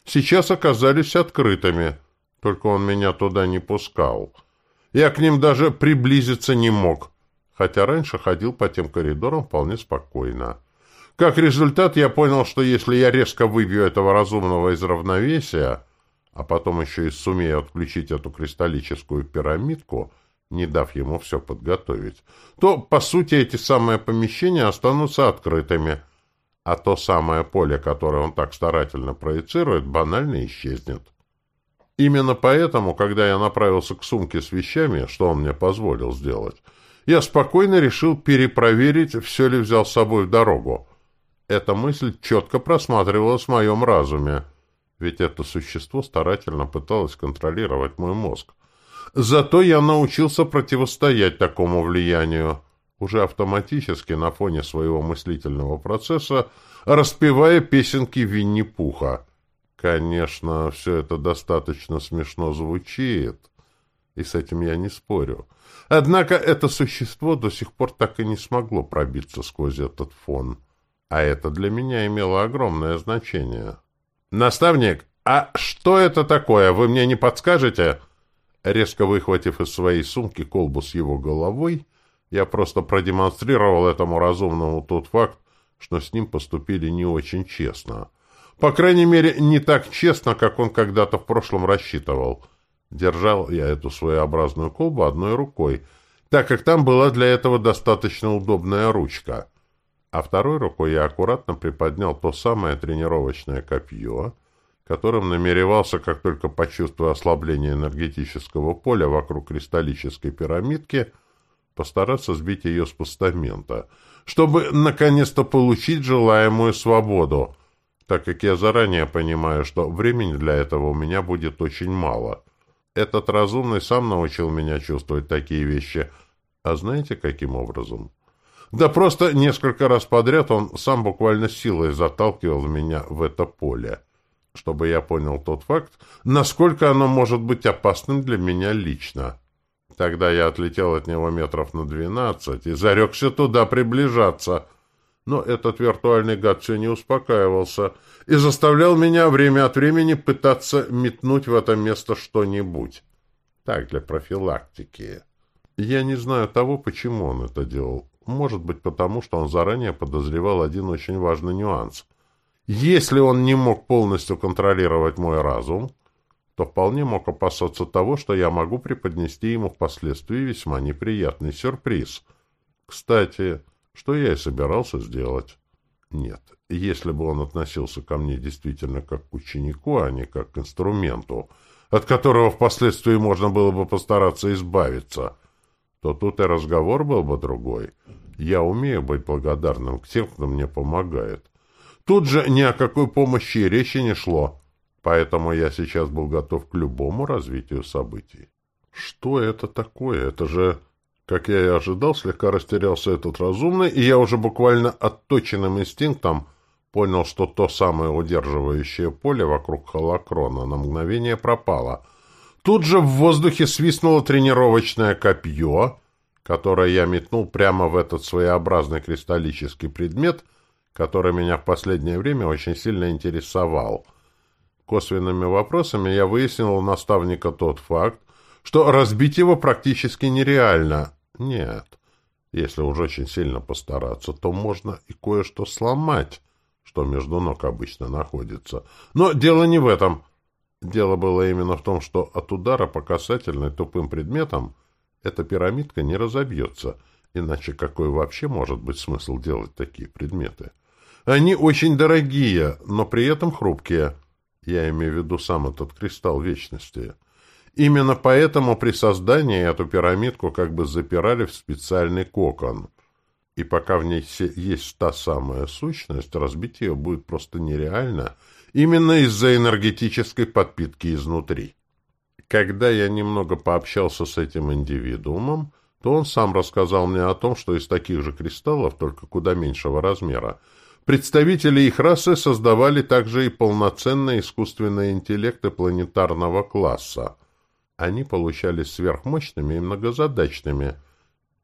сейчас оказались открытыми, только он меня туда не пускал. Я к ним даже приблизиться не мог, хотя раньше ходил по тем коридорам вполне спокойно. Как результат, я понял, что если я резко выбью этого разумного из равновесия, а потом еще и сумею отключить эту кристаллическую пирамидку, не дав ему все подготовить, то, по сути, эти самые помещения останутся открытыми, а то самое поле, которое он так старательно проецирует, банально исчезнет. Именно поэтому, когда я направился к сумке с вещами, что он мне позволил сделать, я спокойно решил перепроверить, все ли взял с собой в дорогу, эта мысль четко просматривалась в моем разуме, ведь это существо старательно пыталось контролировать мой мозг. Зато я научился противостоять такому влиянию, уже автоматически на фоне своего мыслительного процесса, распевая песенки Винни-Пуха. Конечно, все это достаточно смешно звучит, и с этим я не спорю. Однако это существо до сих пор так и не смогло пробиться сквозь этот фон а это для меня имело огромное значение. «Наставник, а что это такое? Вы мне не подскажете?» Резко выхватив из своей сумки колбу с его головой, я просто продемонстрировал этому разумному тот факт, что с ним поступили не очень честно. По крайней мере, не так честно, как он когда-то в прошлом рассчитывал. Держал я эту своеобразную колбу одной рукой, так как там была для этого достаточно удобная ручка а второй рукой я аккуратно приподнял то самое тренировочное копье, которым намеревался, как только почувствую ослабление энергетического поля вокруг кристаллической пирамидки, постараться сбить ее с постамента, чтобы наконец-то получить желаемую свободу, так как я заранее понимаю, что времени для этого у меня будет очень мало. Этот разумный сам научил меня чувствовать такие вещи. А знаете, каким образом? Да просто несколько раз подряд он сам буквально силой заталкивал меня в это поле, чтобы я понял тот факт, насколько оно может быть опасным для меня лично. Тогда я отлетел от него метров на двенадцать и зарекся туда приближаться. Но этот виртуальный гад все не успокаивался и заставлял меня время от времени пытаться метнуть в это место что-нибудь. Так, для профилактики. Я не знаю того, почему он это делал. Может быть, потому что он заранее подозревал один очень важный нюанс. Если он не мог полностью контролировать мой разум, то вполне мог опасаться того, что я могу преподнести ему впоследствии весьма неприятный сюрприз. Кстати, что я и собирался сделать. Нет, если бы он относился ко мне действительно как к ученику, а не как к инструменту, от которого впоследствии можно было бы постараться избавиться, то тут и разговор был бы другой. Я умею быть благодарным к тем, кто мне помогает. Тут же ни о какой помощи речи не шло. Поэтому я сейчас был готов к любому развитию событий. Что это такое? Это же, как я и ожидал, слегка растерялся этот разумный, и я уже буквально отточенным инстинктом понял, что то самое удерживающее поле вокруг холокрона на мгновение пропало. Тут же в воздухе свистнуло тренировочное копье, которое я метнул прямо в этот своеобразный кристаллический предмет, который меня в последнее время очень сильно интересовал — Косвенными вопросами я выяснил у наставника тот факт, что разбить его практически нереально. Нет, если уж очень сильно постараться, то можно и кое-что сломать, что между ног обычно находится. Но дело не в этом. Дело было именно в том, что от удара по касательной тупым предметам эта пирамидка не разобьется, иначе какой вообще может быть смысл делать такие предметы? Они очень дорогие, но при этом хрупкие. Я имею в виду сам этот кристалл вечности. Именно поэтому при создании эту пирамидку как бы запирали в специальный кокон. И пока в ней есть та самая сущность, разбить ее будет просто нереально, именно из-за энергетической подпитки изнутри. Когда я немного пообщался с этим индивидуумом, то он сам рассказал мне о том, что из таких же кристаллов, только куда меньшего размера, Представители их расы создавали также и полноценные искусственные интеллекты планетарного класса. Они получались сверхмощными и многозадачными.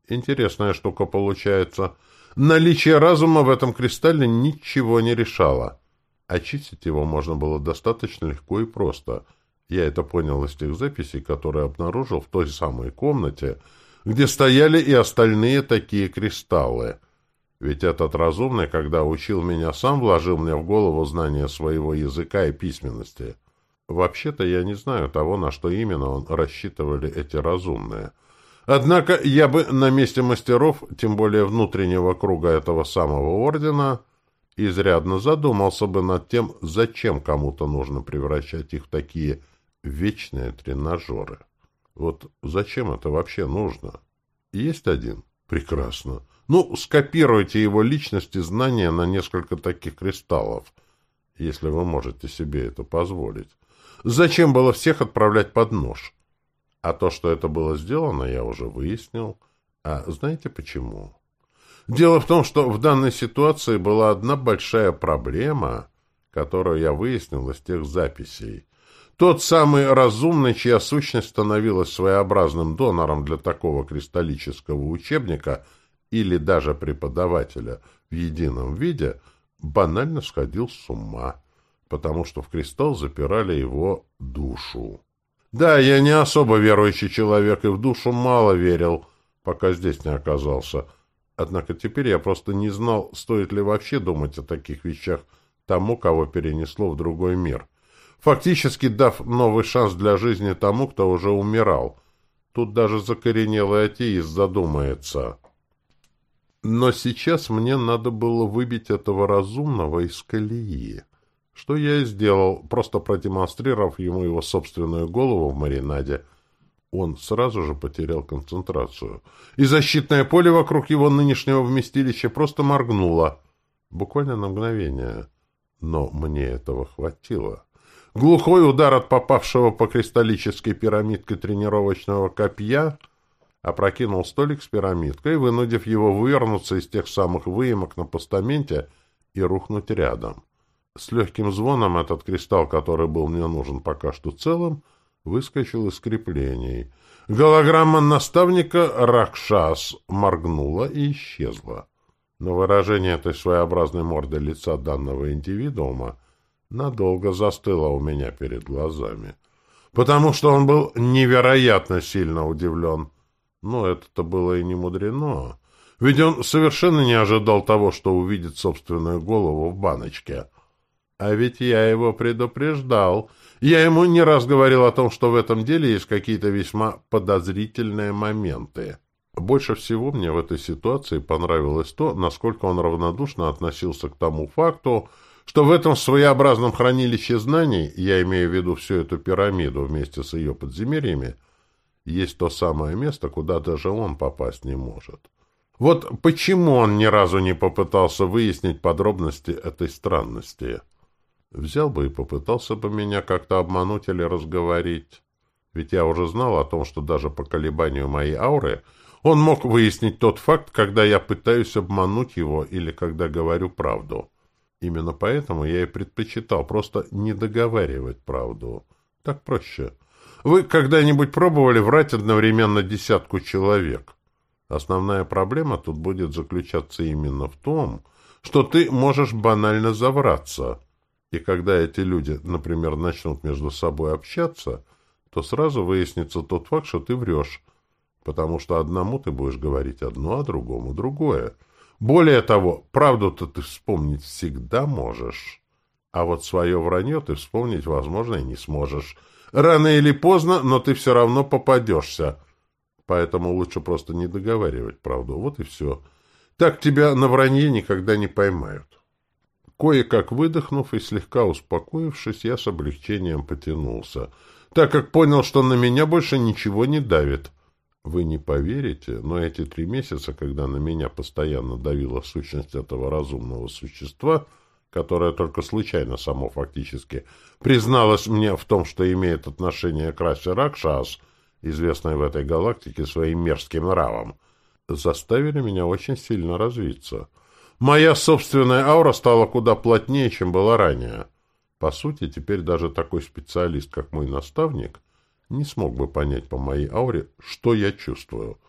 Интересная штука получается. Наличие разума в этом кристалле ничего не решало. Очистить его можно было достаточно легко и просто. Я это понял из тех записей, которые обнаружил в той самой комнате, где стояли и остальные такие кристаллы — ведь этот разумный, когда учил меня сам, вложил мне в голову знание своего языка и письменности. Вообще-то я не знаю того, на что именно он рассчитывали эти разумные. Однако я бы на месте мастеров, тем более внутреннего круга этого самого ордена, изрядно задумался бы над тем, зачем кому-то нужно превращать их в такие вечные тренажеры. Вот зачем это вообще нужно? Есть один? Прекрасно. Ну, скопируйте его личность и знания на несколько таких кристаллов, если вы можете себе это позволить. Зачем было всех отправлять под нож? А то, что это было сделано, я уже выяснил. А знаете почему? Дело в том, что в данной ситуации была одна большая проблема, которую я выяснил из тех записей. Тот самый разумный, чья сущность становилась своеобразным донором для такого кристаллического учебника – или даже преподавателя в едином виде, банально сходил с ума, потому что в кристалл запирали его душу. Да, я не особо верующий человек и в душу мало верил, пока здесь не оказался. Однако теперь я просто не знал, стоит ли вообще думать о таких вещах тому, кого перенесло в другой мир. Фактически дав новый шанс для жизни тому, кто уже умирал. Тут даже закоренелый атеист задумается. Но сейчас мне надо было выбить этого разумного из колеи. Что я и сделал, просто продемонстрировав ему его собственную голову в маринаде. Он сразу же потерял концентрацию. И защитное поле вокруг его нынешнего вместилища просто моргнуло. Буквально на мгновение. Но мне этого хватило. Глухой удар от попавшего по кристаллической пирамидке тренировочного копья опрокинул столик с пирамидкой, вынудив его вывернуться из тех самых выемок на постаменте и рухнуть рядом. С легким звоном этот кристалл, который был мне нужен пока что целым, выскочил из креплений. Голограмма наставника Ракшас моргнула и исчезла. Но выражение этой своеобразной морды лица данного индивидуума надолго застыло у меня перед глазами, потому что он был невероятно сильно удивлен. Но это-то было и не мудрено, ведь он совершенно не ожидал того, что увидит собственную голову в баночке. А ведь я его предупреждал. Я ему не раз говорил о том, что в этом деле есть какие-то весьма подозрительные моменты. Больше всего мне в этой ситуации понравилось то, насколько он равнодушно относился к тому факту, что в этом своеобразном хранилище знаний, я имею в виду всю эту пирамиду вместе с ее подземельями, есть то самое место, куда даже он попасть не может. Вот почему он ни разу не попытался выяснить подробности этой странности? Взял бы и попытался бы меня как-то обмануть или разговорить. Ведь я уже знал о том, что даже по колебанию моей ауры он мог выяснить тот факт, когда я пытаюсь обмануть его или когда говорю правду. Именно поэтому я и предпочитал просто не договаривать правду. Так проще. Вы когда-нибудь пробовали врать одновременно десятку человек? Основная проблема тут будет заключаться именно в том, что ты можешь банально завраться – и когда эти люди, например, начнут между собой общаться, то сразу выяснится тот факт, что ты врешь, потому что одному ты будешь говорить одно, а другому другое. Более того, правду-то ты вспомнить всегда можешь, а вот свое вранье ты вспомнить, возможно, и не сможешь. Рано или поздно, но ты все равно попадешься. Поэтому лучше просто не договаривать правду. Вот и все. Так тебя на вранье никогда не поймают. Кое-как выдохнув и слегка успокоившись, я с облегчением потянулся, так как понял, что на меня больше ничего не давит. Вы не поверите, но эти три месяца, когда на меня постоянно давила сущность этого разумного существа, которое только случайно само фактически призналось мне в том, что имеет отношение к расе Ракшас, известной в этой галактике своим мерзким нравом, заставили меня очень сильно развиться — Моя собственная аура стала куда плотнее, чем была ранее. По сути, теперь даже такой специалист, как мой наставник, не смог бы понять по моей ауре, что я чувствую.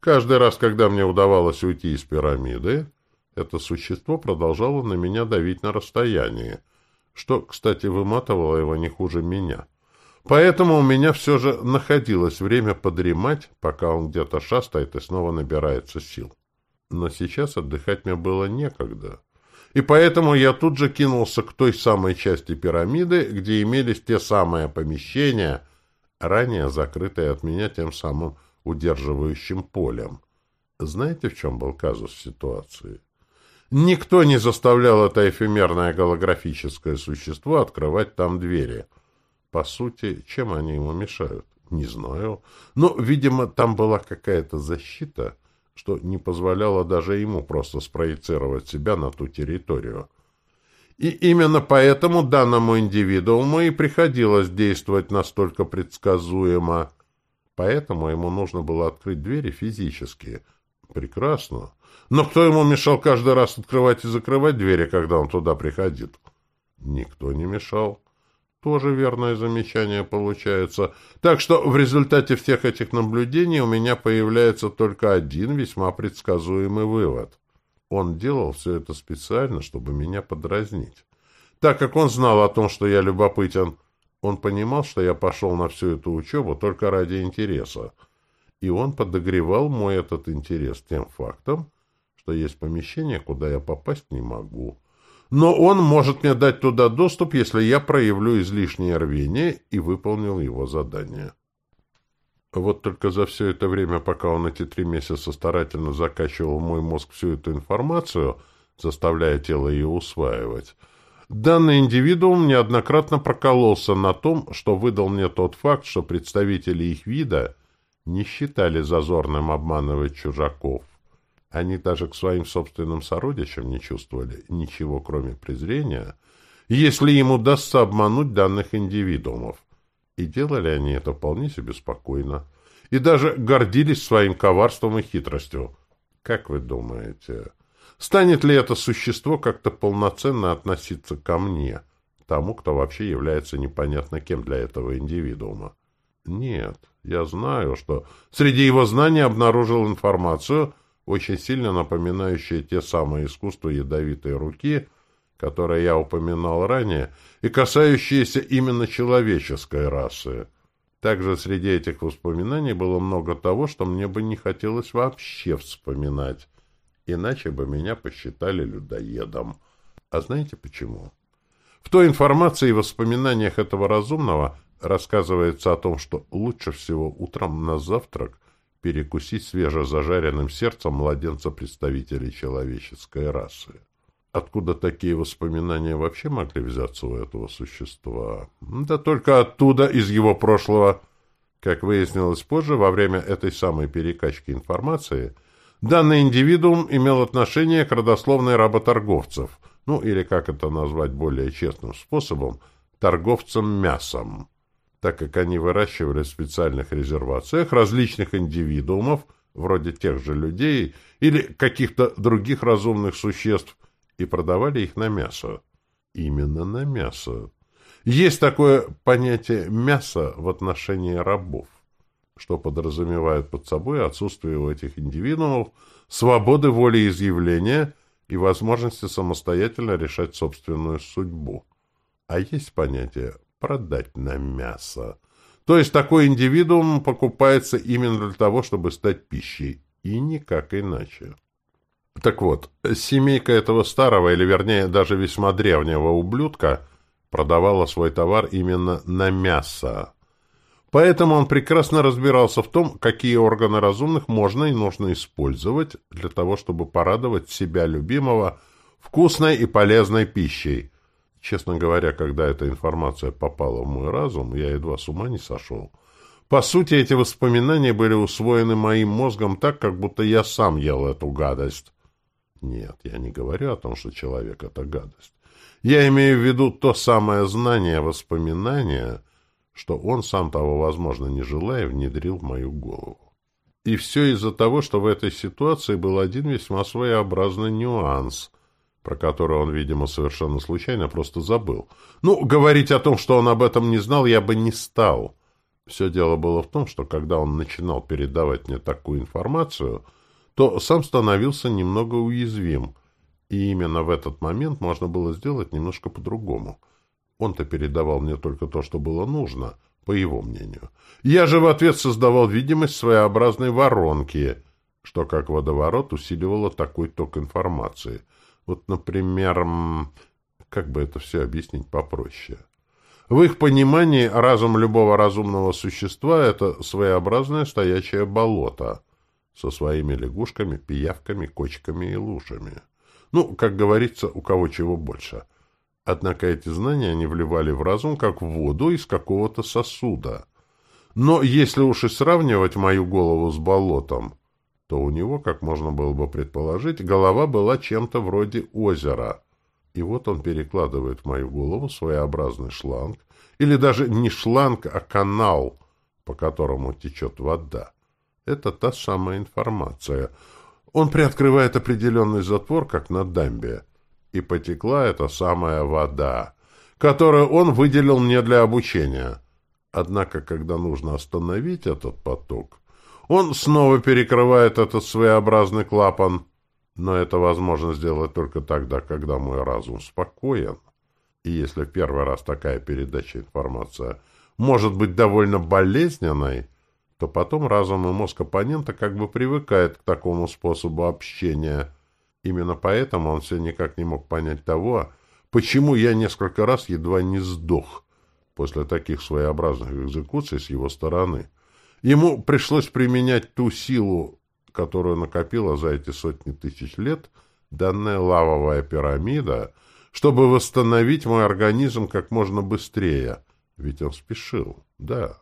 Каждый раз, когда мне удавалось уйти из пирамиды, это существо продолжало на меня давить на расстоянии, что, кстати, выматывало его не хуже меня. Поэтому у меня все же находилось время подремать, пока он где-то шастает и снова набирается сил. Но сейчас отдыхать мне было некогда. И поэтому я тут же кинулся к той самой части пирамиды, где имелись те самые помещения, ранее закрытые от меня тем самым удерживающим полем. Знаете, в чем был казус ситуации? Никто не заставлял это эфемерное голографическое существо открывать там двери. По сути, чем они ему мешают? Не знаю. Но, видимо, там была какая-то защита — что не позволяло даже ему просто спроецировать себя на ту территорию. И именно поэтому данному индивидууму и приходилось действовать настолько предсказуемо. Поэтому ему нужно было открыть двери физически. Прекрасно. Но кто ему мешал каждый раз открывать и закрывать двери, когда он туда приходит? Никто не мешал. Тоже верное замечание получается. Так что в результате всех этих наблюдений у меня появляется только один весьма предсказуемый вывод. Он делал все это специально, чтобы меня подразнить. Так как он знал о том, что я любопытен, он понимал, что я пошел на всю эту учебу только ради интереса. И он подогревал мой этот интерес тем фактом, что есть помещение, куда я попасть не могу но он может мне дать туда доступ, если я проявлю излишнее рвение и выполнил его задание. Вот только за все это время, пока он эти три месяца старательно закачивал в мой мозг всю эту информацию, заставляя тело ее усваивать, данный индивидуум неоднократно прокололся на том, что выдал мне тот факт, что представители их вида не считали зазорным обманывать чужаков. Они даже к своим собственным сородичам не чувствовали ничего, кроме презрения, если им удастся обмануть данных индивидуумов. И делали они это вполне себе спокойно. И даже гордились своим коварством и хитростью. Как вы думаете, станет ли это существо как-то полноценно относиться ко мне, тому, кто вообще является непонятно кем для этого индивидуума? Нет, я знаю, что среди его знаний обнаружил информацию, очень сильно напоминающую те самые искусства ядовитой руки, которые я упоминал ранее, и касающиеся именно человеческой расы. Также среди этих воспоминаний было много того, что мне бы не хотелось вообще вспоминать, иначе бы меня посчитали людоедом. А знаете почему? В той информации и воспоминаниях этого разумного рассказывается о том, что лучше всего утром на завтрак перекусить свежезажаренным сердцем младенца представителей человеческой расы. Откуда такие воспоминания вообще могли взяться у этого существа? Да только оттуда, из его прошлого. Как выяснилось позже, во время этой самой перекачки информации, данный индивидуум имел отношение к родословной работорговцев, ну или, как это назвать более честным способом, торговцам мясом, так как они выращивали в специальных резервациях различных индивидуумов, вроде тех же людей или каких-то других разумных существ, и продавали их на мясо. Именно на мясо. Есть такое понятие «мясо» в отношении рабов, что подразумевает под собой отсутствие у этих индивидуумов свободы воли изъявления и возможности самостоятельно решать собственную судьбу. А есть понятие «продать на мясо». То есть такой индивидуум покупается именно для того, чтобы стать пищей, и никак иначе. Так вот, семейка этого старого, или вернее даже весьма древнего ублюдка, продавала свой товар именно на мясо. Поэтому он прекрасно разбирался в том, какие органы разумных можно и нужно использовать для того, чтобы порадовать себя любимого вкусной и полезной пищей. Честно говоря, когда эта информация попала в мой разум, я едва с ума не сошел. По сути, эти воспоминания были усвоены моим мозгом так, как будто я сам ел эту гадость. Нет, я не говорю о том, что человек — это гадость. Я имею в виду то самое знание, воспоминание, что он, сам того, возможно, не желая, внедрил в мою голову. И все из-за того, что в этой ситуации был один весьма своеобразный нюанс, про который он, видимо, совершенно случайно просто забыл. Ну, говорить о том, что он об этом не знал, я бы не стал. Все дело было в том, что когда он начинал передавать мне такую информацию — то сам становился немного уязвим, и именно в этот момент можно было сделать немножко по-другому. Он-то передавал мне только то, что было нужно, по его мнению. Я же в ответ создавал видимость своеобразной воронки, что как водоворот усиливало такой ток информации. Вот, например, как бы это все объяснить попроще? В их понимании разум любого разумного существа — это своеобразное стоячее болото — со своими лягушками, пиявками, кочками и лужами. Ну, как говорится, у кого чего больше. Однако эти знания они вливали в разум, как в воду из какого-то сосуда. Но если уж и сравнивать мою голову с болотом, то у него, как можно было бы предположить, голова была чем-то вроде озера. И вот он перекладывает в мою голову своеобразный шланг, или даже не шланг, а канал, по которому течет вода. Это та самая информация. Он приоткрывает определенный затвор, как на дамбе. И потекла эта самая вода, которую он выделил мне для обучения. Однако, когда нужно остановить этот поток, он снова перекрывает этот своеобразный клапан. Но это возможно сделать только тогда, когда мой разум спокоен. И если в первый раз такая передача информации может быть довольно болезненной, то потом разум и мозг оппонента как бы привыкает к такому способу общения. Именно поэтому он все никак не мог понять того, почему я несколько раз едва не сдох после таких своеобразных экзекуций с его стороны. Ему пришлось применять ту силу, которую накопила за эти сотни тысяч лет данная лавовая пирамида, чтобы восстановить мой организм как можно быстрее, ведь он спешил, да.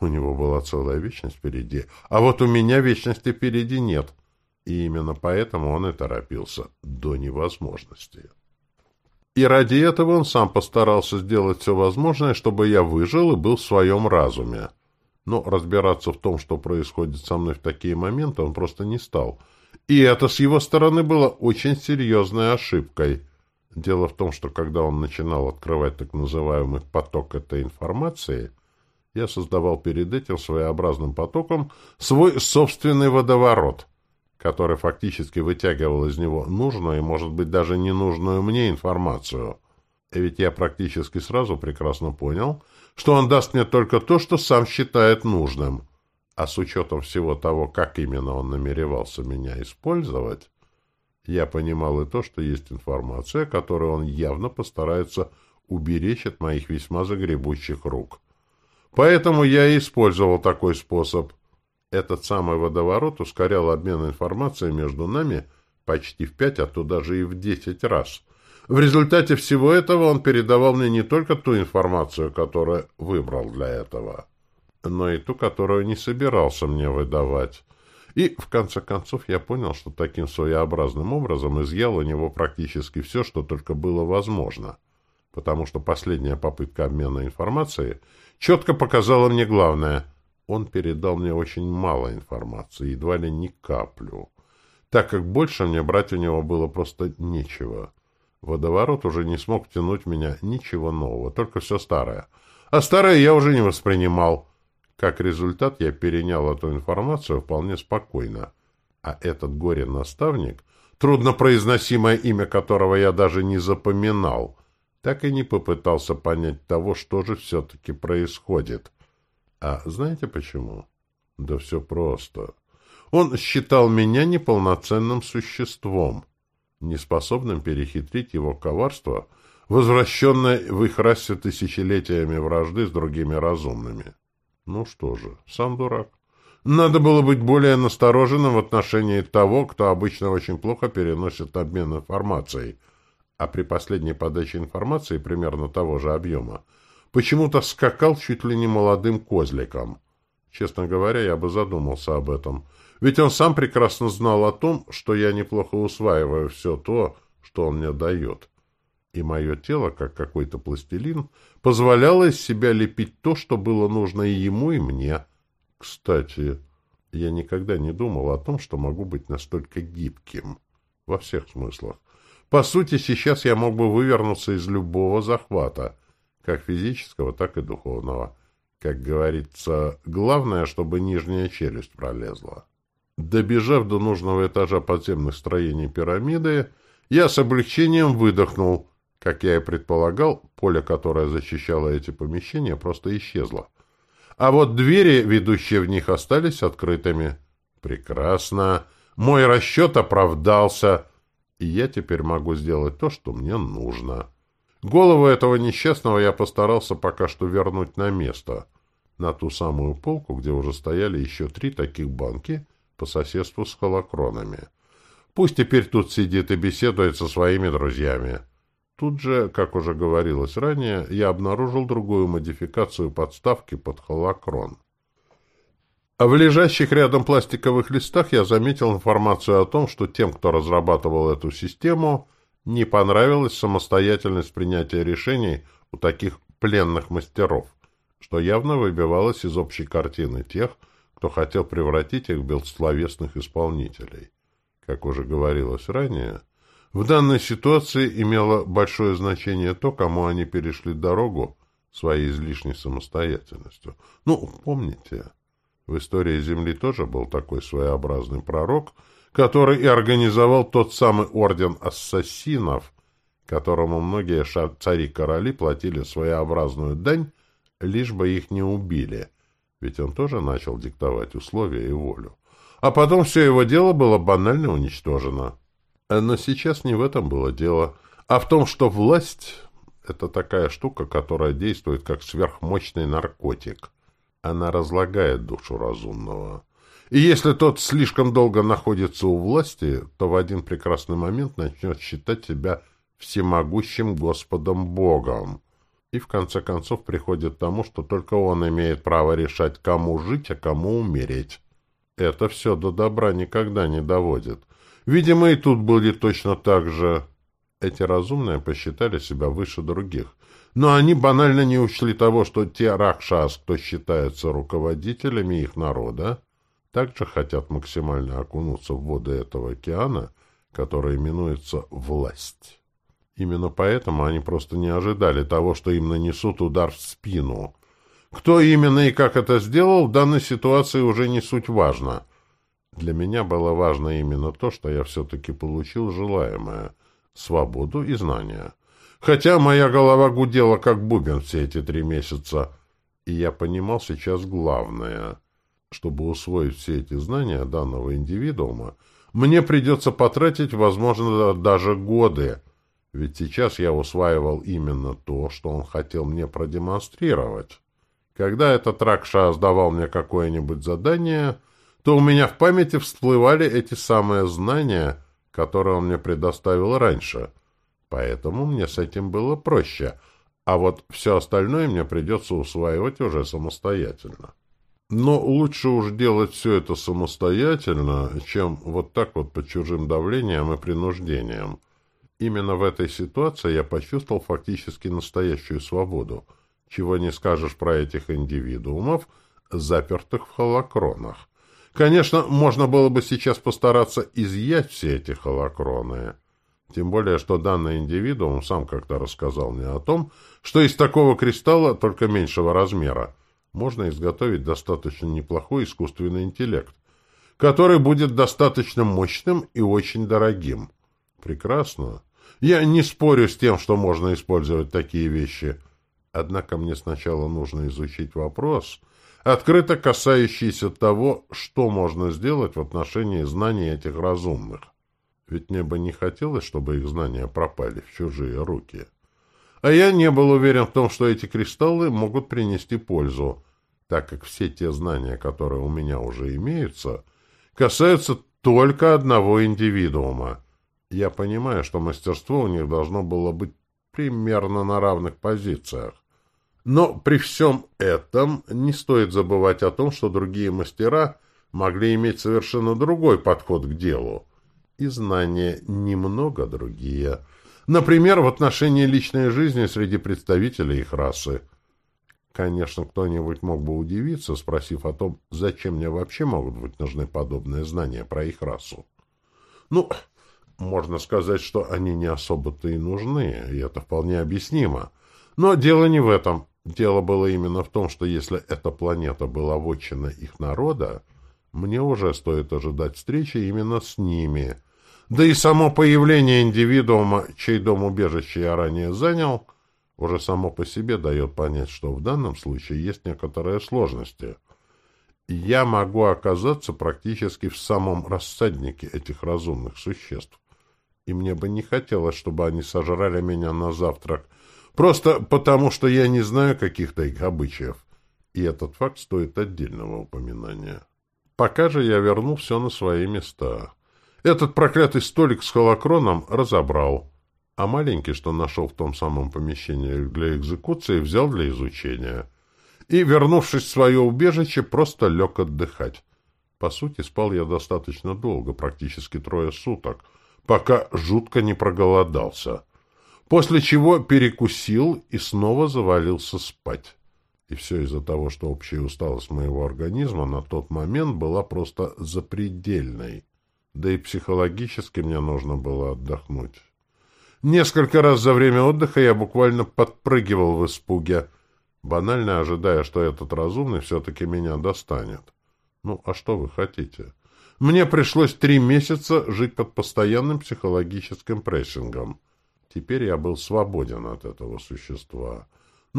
У него была целая вечность впереди, а вот у меня вечности впереди нет. И именно поэтому он и торопился до невозможности. И ради этого он сам постарался сделать все возможное, чтобы я выжил и был в своем разуме. Но разбираться в том, что происходит со мной в такие моменты, он просто не стал. И это с его стороны было очень серьезной ошибкой. Дело в том, что когда он начинал открывать так называемый поток этой информации, я создавал перед этим своеобразным потоком свой собственный водоворот, который фактически вытягивал из него нужную и, может быть, даже ненужную мне информацию. И ведь я практически сразу прекрасно понял — что он даст мне только то, что сам считает нужным. А с учетом всего того, как именно он намеревался меня использовать, я понимал и то, что есть информация, которую он явно постарается уберечь от моих весьма загребущих рук. Поэтому я и использовал такой способ. Этот самый водоворот ускорял обмен информацией между нами почти в пять, а то даже и в десять раз — в результате всего этого он передавал мне не только ту информацию, которую выбрал для этого, но и ту, которую не собирался мне выдавать. И, в конце концов, я понял, что таким своеобразным образом изъял у него практически все, что только было возможно, потому что последняя попытка обмена информацией четко показала мне главное — он передал мне очень мало информации, едва ли не каплю, так как больше мне брать у него было просто нечего — Водоворот уже не смог втянуть в меня ничего нового, только все старое. А старое я уже не воспринимал. Как результат, я перенял эту информацию вполне спокойно. А этот горе-наставник, труднопроизносимое имя которого я даже не запоминал, так и не попытался понять того, что же все-таки происходит. А знаете почему? Да все просто. Он считал меня неполноценным существом неспособным перехитрить его коварство, возвращенное в их расе тысячелетиями вражды с другими разумными. Ну что же, сам дурак. Надо было быть более настороженным в отношении того, кто обычно очень плохо переносит обмен информацией, а при последней подаче информации примерно того же объема почему-то скакал чуть ли не молодым козликом. Честно говоря, я бы задумался об этом — ведь он сам прекрасно знал о том, что я неплохо усваиваю все то, что он мне дает. И мое тело, как какой-то пластилин, позволяло из себя лепить то, что было нужно и ему, и мне. Кстати, я никогда не думал о том, что могу быть настолько гибким. Во всех смыслах. По сути, сейчас я мог бы вывернуться из любого захвата, как физического, так и духовного. Как говорится, главное, чтобы нижняя челюсть пролезла. Добежав до нужного этажа подземных строений пирамиды, я с облегчением выдохнул. Как я и предполагал, поле, которое защищало эти помещения, просто исчезло. А вот двери, ведущие в них, остались открытыми. Прекрасно. Мой расчет оправдался, и я теперь могу сделать то, что мне нужно. Голову этого несчастного я постарался пока что вернуть на место, на ту самую полку, где уже стояли еще три таких банки — по соседству с холокронами. Пусть теперь тут сидит и беседует со своими друзьями. Тут же, как уже говорилось ранее, я обнаружил другую модификацию подставки под холокрон. А в лежащих рядом пластиковых листах я заметил информацию о том, что тем, кто разрабатывал эту систему, не понравилась самостоятельность принятия решений у таких пленных мастеров, что явно выбивалось из общей картины тех, кто хотел превратить их в бессловесных исполнителей. Как уже говорилось ранее, в данной ситуации имело большое значение то, кому они перешли дорогу своей излишней самостоятельностью. Ну, помните, в истории Земли тоже был такой своеобразный пророк, который и организовал тот самый орден ассасинов, которому многие цари-короли платили своеобразную дань, лишь бы их не убили – ведь он тоже начал диктовать условия и волю. А потом все его дело было банально уничтожено. Но сейчас не в этом было дело, а в том, что власть — это такая штука, которая действует как сверхмощный наркотик. Она разлагает душу разумного. И если тот слишком долго находится у власти, то в один прекрасный момент начнет считать себя всемогущим Господом Богом, и в конце концов приходит к тому, что только он имеет право решать, кому жить, а кому умереть. Это все до добра никогда не доводит. Видимо, и тут были точно так же. Эти разумные посчитали себя выше других. Но они банально не учли того, что те ракшас, кто считается руководителями их народа, также хотят максимально окунуться в воды этого океана, который именуется «власть». Именно поэтому они просто не ожидали того, что им нанесут удар в спину. Кто именно и как это сделал, в данной ситуации уже не суть важно. Для меня было важно именно то, что я все-таки получил желаемое — свободу и знания. Хотя моя голова гудела как бубен все эти три месяца, и я понимал сейчас главное. Чтобы усвоить все эти знания данного индивидуума, мне придется потратить, возможно, даже годы, ведь сейчас я усваивал именно то, что он хотел мне продемонстрировать. Когда этот Ракша сдавал мне какое-нибудь задание, то у меня в памяти всплывали эти самые знания, которые он мне предоставил раньше. Поэтому мне с этим было проще, а вот все остальное мне придется усваивать уже самостоятельно. Но лучше уж делать все это самостоятельно, чем вот так вот под чужим давлением и принуждением. Именно в этой ситуации я почувствовал фактически настоящую свободу, чего не скажешь про этих индивидуумов, запертых в холокронах. Конечно, можно было бы сейчас постараться изъять все эти холокроны. Тем более, что данный индивидуум сам как-то рассказал мне о том, что из такого кристалла, только меньшего размера, можно изготовить достаточно неплохой искусственный интеллект, который будет достаточно мощным и очень дорогим. Прекрасно. Я не спорю с тем, что можно использовать такие вещи. Однако мне сначала нужно изучить вопрос, открыто касающийся того, что можно сделать в отношении знаний этих разумных. Ведь мне бы не хотелось, чтобы их знания пропали в чужие руки. А я не был уверен в том, что эти кристаллы могут принести пользу, так как все те знания, которые у меня уже имеются, касаются только одного индивидуума — я понимаю, что мастерство у них должно было быть примерно на равных позициях. Но при всем этом не стоит забывать о том, что другие мастера могли иметь совершенно другой подход к делу. И знания немного другие. Например, в отношении личной жизни среди представителей их расы. Конечно, кто-нибудь мог бы удивиться, спросив о том, зачем мне вообще могут быть нужны подобные знания про их расу. Ну, можно сказать, что они не особо-то и нужны, и это вполне объяснимо. Но дело не в этом. Дело было именно в том, что если эта планета была вотчина их народа, мне уже стоит ожидать встречи именно с ними. Да и само появление индивидуума, чей дом убежище я ранее занял, уже само по себе дает понять, что в данном случае есть некоторые сложности. Я могу оказаться практически в самом рассаднике этих разумных существ и мне бы не хотелось, чтобы они сожрали меня на завтрак, просто потому что я не знаю каких-то их обычаев, и этот факт стоит отдельного упоминания. Пока же я вернул все на свои места. Этот проклятый столик с холокроном разобрал, а маленький, что нашел в том самом помещении для экзекуции, взял для изучения. И, вернувшись в свое убежище, просто лег отдыхать. По сути, спал я достаточно долго, практически трое суток — пока жутко не проголодался, после чего перекусил и снова завалился спать. И все из-за того, что общая усталость моего организма на тот момент была просто запредельной. Да и психологически мне нужно было отдохнуть. Несколько раз за время отдыха я буквально подпрыгивал в испуге, банально ожидая, что этот разумный все-таки меня достанет. Ну, а что вы хотите? Мне пришлось три месяца жить под постоянным психологическим прессингом. Теперь я был свободен от этого существа.